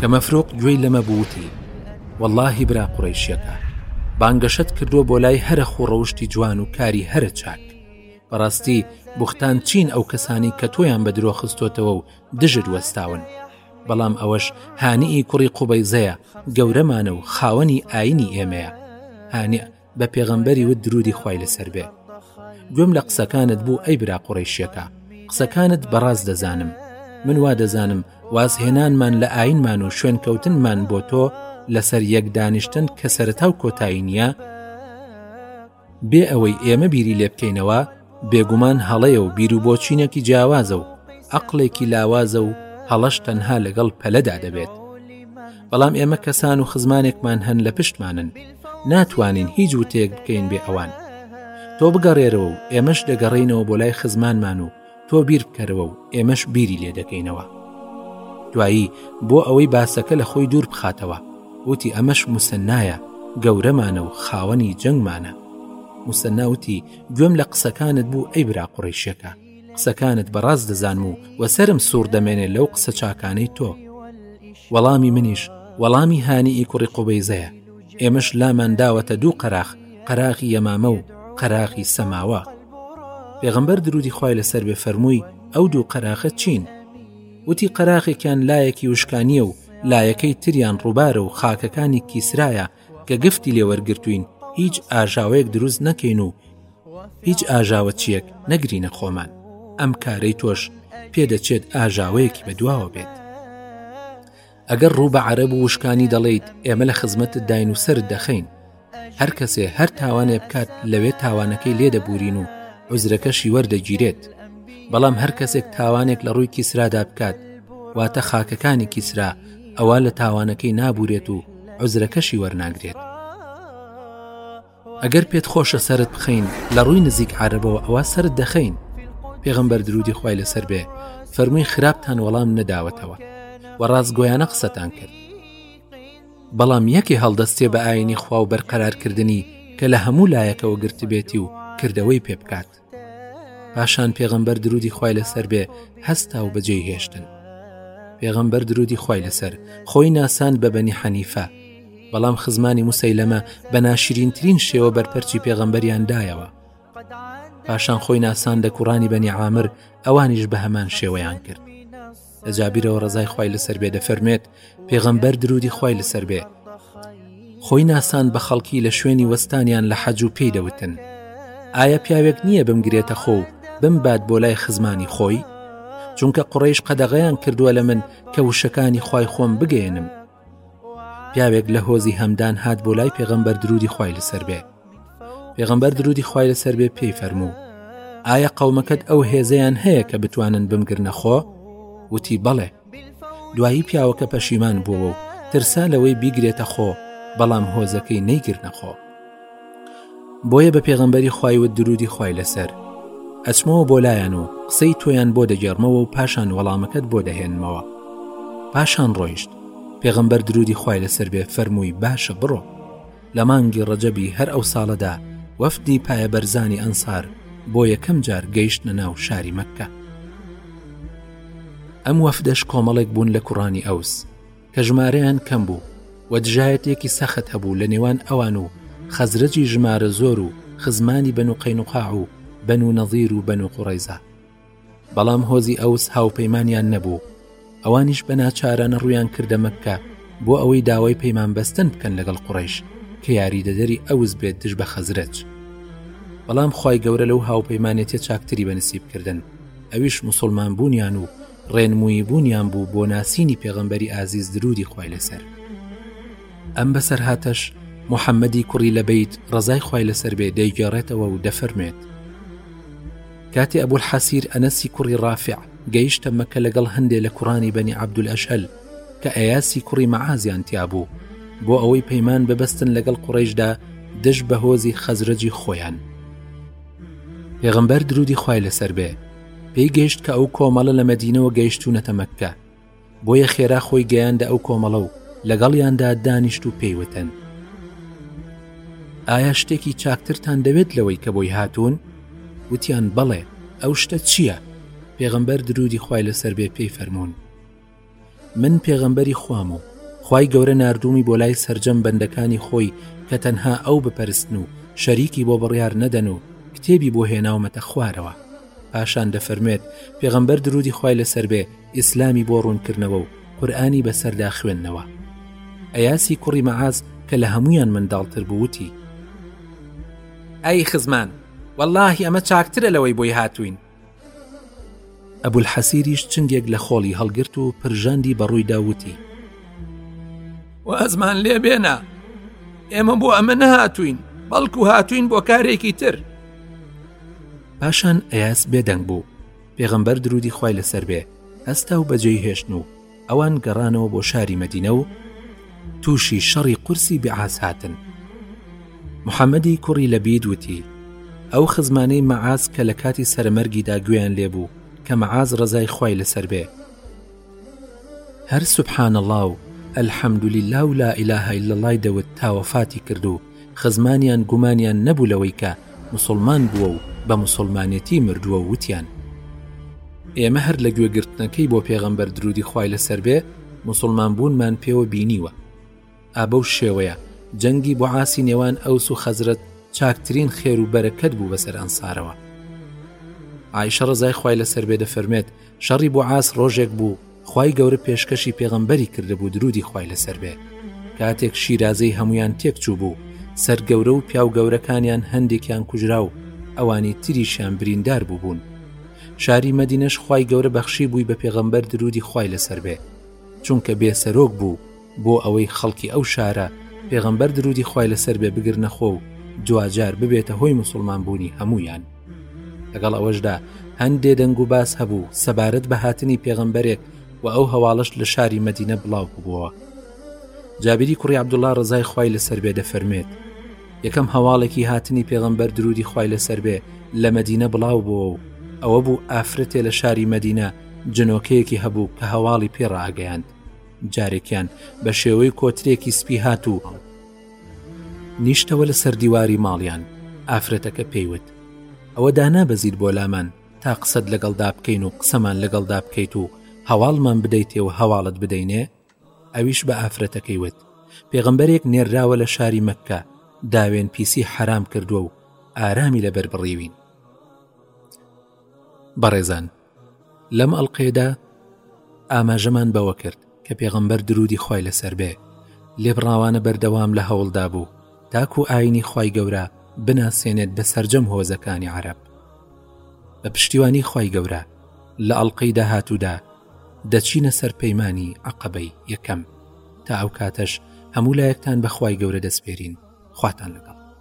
Speaker 1: کە مەفروق گوێی لەمە بوو وتی وەڵاهی برا قڕیشیەکە بانگەشەت کردووە بۆ لای هەرە خوڕەوشتی جوان و کاری هەرە چاک بەڕاستی بوختان چین ئەو کەسانی کە تۆیان بە درۆ خستۆتەوە و دژت وەستاون بەڵام ئەوەش هانیئی کوڕی قوبەیزەیە گەورەمانە و خاوەنی ئاینی ئێمەیە هانە بە پێغەمبەری وت درودی خوای لەسەر بێ گوێم لە قسەکانت بوو ئەی برا قوڕیشیەکە قسەکانت بەڕاز دەزانم من وا دەزانم وازهێنانمان لە ئاینمان و شوێن کەوتنمان بۆ تۆ لەسەر یەک دانیشتن کە سەرتا و کۆتایی نییە بێ ئەوەی ئێمە بیری لێ بکەینەوە بێگومان هەڵەیە و بیروبۆچینێکی جیاوازە و ئەقڵێکی لاوازە و هەڵەش تەنها لەگەڵ پەلەدا دەبێت بەڵام ئێمە کەسان و خزمانێکمان هەن لە پشتمانن ناتوانین هیچ وتێک بکەین بێ ئەوان تۆ بگەڕێرەوە و ئێمەش دەگەڕینەوە بۆ لای خزمانمان و تۆ بیر بکەرەوە و ئێمەش بیری لێ دەکەینەوە دوایی بۆ ئەوەی باسەکە لە خۆی دوور بخاتەوە وتی ئەمەش مسنایە گەورەمانە و خاوەنی جەنگمانە مسناوتی گوێم لە قسەکانت بوو ئەی برا قڕیشەکە قسەکانت بەڕاست دەزانم و وەسرم سوور دەمێنێ لەو قسە چاکانەی تۆ وەڵامی منیش وەڵامی هانیئی کوڕی قوبەیزەیە ئێمەش لامان داوەتە دوو قەراخ قەراغی یەمامە و قەراغی سەماوە پێغەمبەر درودی خی لەسەر بێ فەرمووی ئەو دوو قەراخە چین وتی قەراخێکیان لایەکی وشکانیە و لایەکەی تریان ڕووبارە و خاکەکانی کیسرایە کە گفتی لێ وەرگرتووین هیچ ئاژاوەیەک دروست نەکەین و هیچ ئاژاوە چیەک نەگرینە خۆمان ئەم کارەی تۆش پێدەچێت ئاژاوەیەکی بەدواوە بێت ئەگەر ڕوو بە عەرەب و وشکانی دەڵیت ئێمە لە خزمەت داین و سەر دەخەین هەر کەسێ هەر تاوانێ بکات لەوێ تاوانەکەی لێ دەبورین و عزرەکەشی وەردەگیرێت بەڵام هەر کەسێک تاوانێک لە ڕووی کیسرادا بکات واتە خاکەکانی کیسرا ئەوە لە تاوانەکەی نابورێت و عوزرەکەشی وەرناگرێت ئەگەر پێت خۆشە سرت بخەین لە ڕووی نزیک عربەوە ئەوە سرت دەخەین پێغمبەر درودی خی لەسەر بێ فەرمووی خراپتان وەڵام نەداوەتەوە و ڕاستگۆیانە قسەتان کرد بەڵام یەکێ هەڵدەستێ بە ئاینی خوا و بەرقەرارکردنی کە لە هەموو لایەکەوە گرتبێتی و کردەوەی پێ بکات پاشان پێغەمبەر درودی خی لەسەر بێ هەستا و بەجێی هێشتن پێغەمبەر درودی خی لەسەر خۆی ناسان بە بەنی حەنیفە بەڵام خزمانی مسەیلەمە بە ناشرینترین شێوە بەرپەرچی پێغەمبەریان دایەوە پاشان خۆی ناسان دە کوڕانی بەنی عامر ئەوانیش بە هەمان شێوەیان کرد لە جابیرەوە ڕزای خی لەسەر بێ دەفەرمێت پێغەمبەر درودی خی لەسەر بێ خۆی ناسان بە خەڵکی لە شوێنی وەستانیان لە حەج و پێی دەوتن ئایا پیاوێک نییە بمگرێتە خۆ و بم بات بۆ لای خزمانی خۆی چونکە قڕیش قەدەغیان کردووە لە من کە وشەکانی خی خۆم بگەێنم پیاوێک لە هۆزی هەمدان هات بۆ لای پێغەمبەر درودی خوای لەسەر بێ پێغەمبەر درودی خوای لەسەر بێ پێی فەرموو ئایا قەومەکەت ئەو هێزەیان هەیە کە بتوانن بمگرنە خۆ وتی بەڵێ دوایی پیاوەکە پەشیمان بووەوە و ترسا لەوەی بیگرێتە خۆ بەڵام هۆزەکەی نەیگرنە خۆ بۆیە بە پێغەمبەری خوای و درودی خوای لەسەر ئەچمەوە بۆ لایەن و قسەی تۆیان بۆ دەگێڕمەوە و پاشان وەڵامەکەت بۆ دەهێنمەوە پاشان ڕۆیشت پێغەمبەر درودی خوای لەسەر بێ فەرمووی باشە بڕۆ لە مانگی ڕەجەبی هەر ئەو ساڵەدا وەفدی پایە بەرزانی ئەنسار بۆ یەکەم جار گەیشتە ناو شاری مەکە ئەم وەفدەش کۆمەڵێک بوون لە کوڕانی ئەوس کە ژمارەیان کەم بوو و دژایەتێکی سەخت هەبوو لە نێوان ئەوان و خەزرەجی ژمارە زۆر و خزمانی بەن و قەینوقاع و بەن و نەظیر و بەن و قوڕەیزە بەڵام هۆزی ئەوس هاوپەیمانیان نەبوو ئەوانیش بە ناچارانە ڕویان کردە مەکە بۆ ئەوەی داوای پەیمان بەستن بکەن لەگەڵ قڕیش کە یاریدەدەری ئەوس بێت دژ بە خەزرەج بەڵام خی گەورە لەو هاوپەیمانێتە چاکتری بەنسیب کردن ئەویش مسلمان بوونیان و ڕێنمووی بوونیان بوو بۆ ناسینی پێغەمبەری ئازیز درودی خوای لەسەر ئەم بەسەرهاتەش محەممەدی کوڕی لە بیت ڕزای خوای لەسەر بێ دەیگەڕێتەوە و دەفەرمێت کاتێ ئەبول حەسیر ئەنەسی کوڕی ڕافع گەیشتە مەکە لەگەڵ هەندێ لە کوڕانی بەنی عبدول ئەشهل کە ئەیاسی کوڕی مەعازیان تیابوو بۆ ئەوەی پەیمان ببەستن لەگەڵ قڕیشدا دژ بە هۆزی خەزرەجی خۆیان پێغمبەر درودی خوای لەسەر بێ پێی گەیشت کە ئەو کۆمەڵە لە مەدینەوە گەیشتوونەتە مەککە بۆیە خێرا خۆی گەیاندە ئەو کۆمەڵە و لەگەڵیاندا دانیشت و پێیوتن ئایا شتێکی چاکترتان دەوێت لەوەی کە بۆی هاتوون وتیان بەڵێ ئەو شتە چییە؟ پێغەمبەر درودی خی لەسەر بێ پێی فەرمونون من پێغەمبەری خوام و خوای گەورە نردومی بۆ لای سرجەم بەندەکانی خۆی کە تەنها ئەو بپەرستن و شەریکی بۆ بڕیار نەدەن و کتێبی بۆ هێناومەتە خوارەوە پاشان دەفەرموێت پێغەمبەر درودی خوای لەسەر بێ ئیسلامی بۆ ڕوونکردنەوە و قورآانی بەسەردا خوێندنەوە ئەیاسی کوڕی مەعاز کە لە هەمویان منداڵتر بووتی
Speaker 2: ئەی خزمان واللهی ئەمە چاکترە لەوەی بۆی هاتوین
Speaker 1: ئەبولحەسیریش چنگێک لە خۆڵی هەڵگرت و پرژاندی بە ڕوویدا وتی
Speaker 2: وازمان لێ بێنە ئێمە بۆ ئەمە نەهاتوین بەڵکو هاتوین بۆ کارێکی تر
Speaker 1: پاشان ئەیاس بێدەنگ بوو پێغەمبەر درودی خی لەسەر بێ هەستا و بەجێی هێشتن و ئەوان گەڕانەوە بۆ شاری مەدینە و تووشی شەڕی قورسی بەعاس هاتن محەممەدی کوڕی لە بید وتی ئەو خزمانەی مەعاز کە لە کاتی سەرمەرگیدا گوێیان لێبوو کە مەعاز ڕزای خی لەسەر بێ هەر سبحان الله و الحەمدلی لا و لا ئیلاهی لە لای دەوت تاوەفاتی کردو خزمانیان گومانیان نەبوو لەوەی کە موسڵمان بووە و بە موسڵمانێتی مردووە و وتیان، ئێمە هەر لە گوێگرتنەکەی بۆ پێغەمبەر درودی خوای لەسەر بێ موسڵمان بوونمان پێوە بینیوە. ئا بەو شێوەیە جەنگی بوعاسی نێوان ئەوس و خەزرەج چاکترین خێر و بەرەکەت بوو بەسەر ئەنسارەوە. عائیشە ڕەزای خوای لەسەر بێ دەفەرمێت، شەڕی بوعاس ڕۆژێک بوو خوای گەورە پێشکەشی پێغەمبەری کردبوو درودی خوای لەسەر بێ کاتێک شیرازەی هەمویان تێک چوو بوو سەر گەورە و پیاو گەورەکانیان هەندێکیان کوژرا و ئەوانی تریشیان بریندار بووبوون شاری مەدینەش خوای گەورە بەخشی بووی بە پێغەمبەر درودی خوای لەسەر بێ چونکە بێ سەرۆک بوو بۆ ئەوەی خەڵکی ئەو شارە پێغەمبەر درودی خوای لەسەر بێ بگرنە خۆ و دواجار ببێتە هۆی مسلمان بوونی هەمویان لەگەڵ ئەوەشدا هەندێ دەنگ و باس هەبوو سەبارەت بە هاتنی پێغەمبەرێک و ئەو هەواڵش لە شاری مەدینە بڵاو ببووە جابیری کوڕی عبدوڵا ڕزای خوای لەسەر بێ دەفەرمێت یەکەم هەواڵێکی هاتنی پێغەمبەر درودی خوای لەسەر بێ لە مەدینە بڵاو بووە و ئەوە بوو ئافرەتێ لە شاری مەدینە جنۆکەیەکی هەبوو کە هەواڵی پێڕاگەیاند جارێکیان بە شێوەی کۆترێکی سپی هات و نیشتەوە لە سەر دیواری ماڵیان ئافرەتەکە پێیوت ئەوە دانا بەزیت بۆ لامان تا قسەت لەگەڵدا بکەین و قسەمان لەگەڵدا بکەیت و هەواڵمان بدەیتێ و هەواڵت بدەینێ ئەویش بە ئافرەتەکەی وت پێغمبەرێک نێرراوە لە شاری مەککە داوێن پیسی حرام کردووە و ئارامی لەبەر بڕیوین بەڕێزان لەم ئەڵلقەیەدا ئاماژەمان بەوە کرد کە پێغەمبەر درودی خی لەسەر بێ لێبڕاوانە بەردەوام لە هەوڵدا بوو تاکو ئاینی خی گەورە بناسێنێت بە سرجەم هۆزەکانی عرب بە پشتیوانی خی گەورە لە ئەڵلقەی داهاتوودا دەچینە سەر پەیمانانی عقبەی یەکەم تا ئەو کاتەش هەموو لایەکتان بەخوای گەورە دەسپێرین خواتان لەگەڵ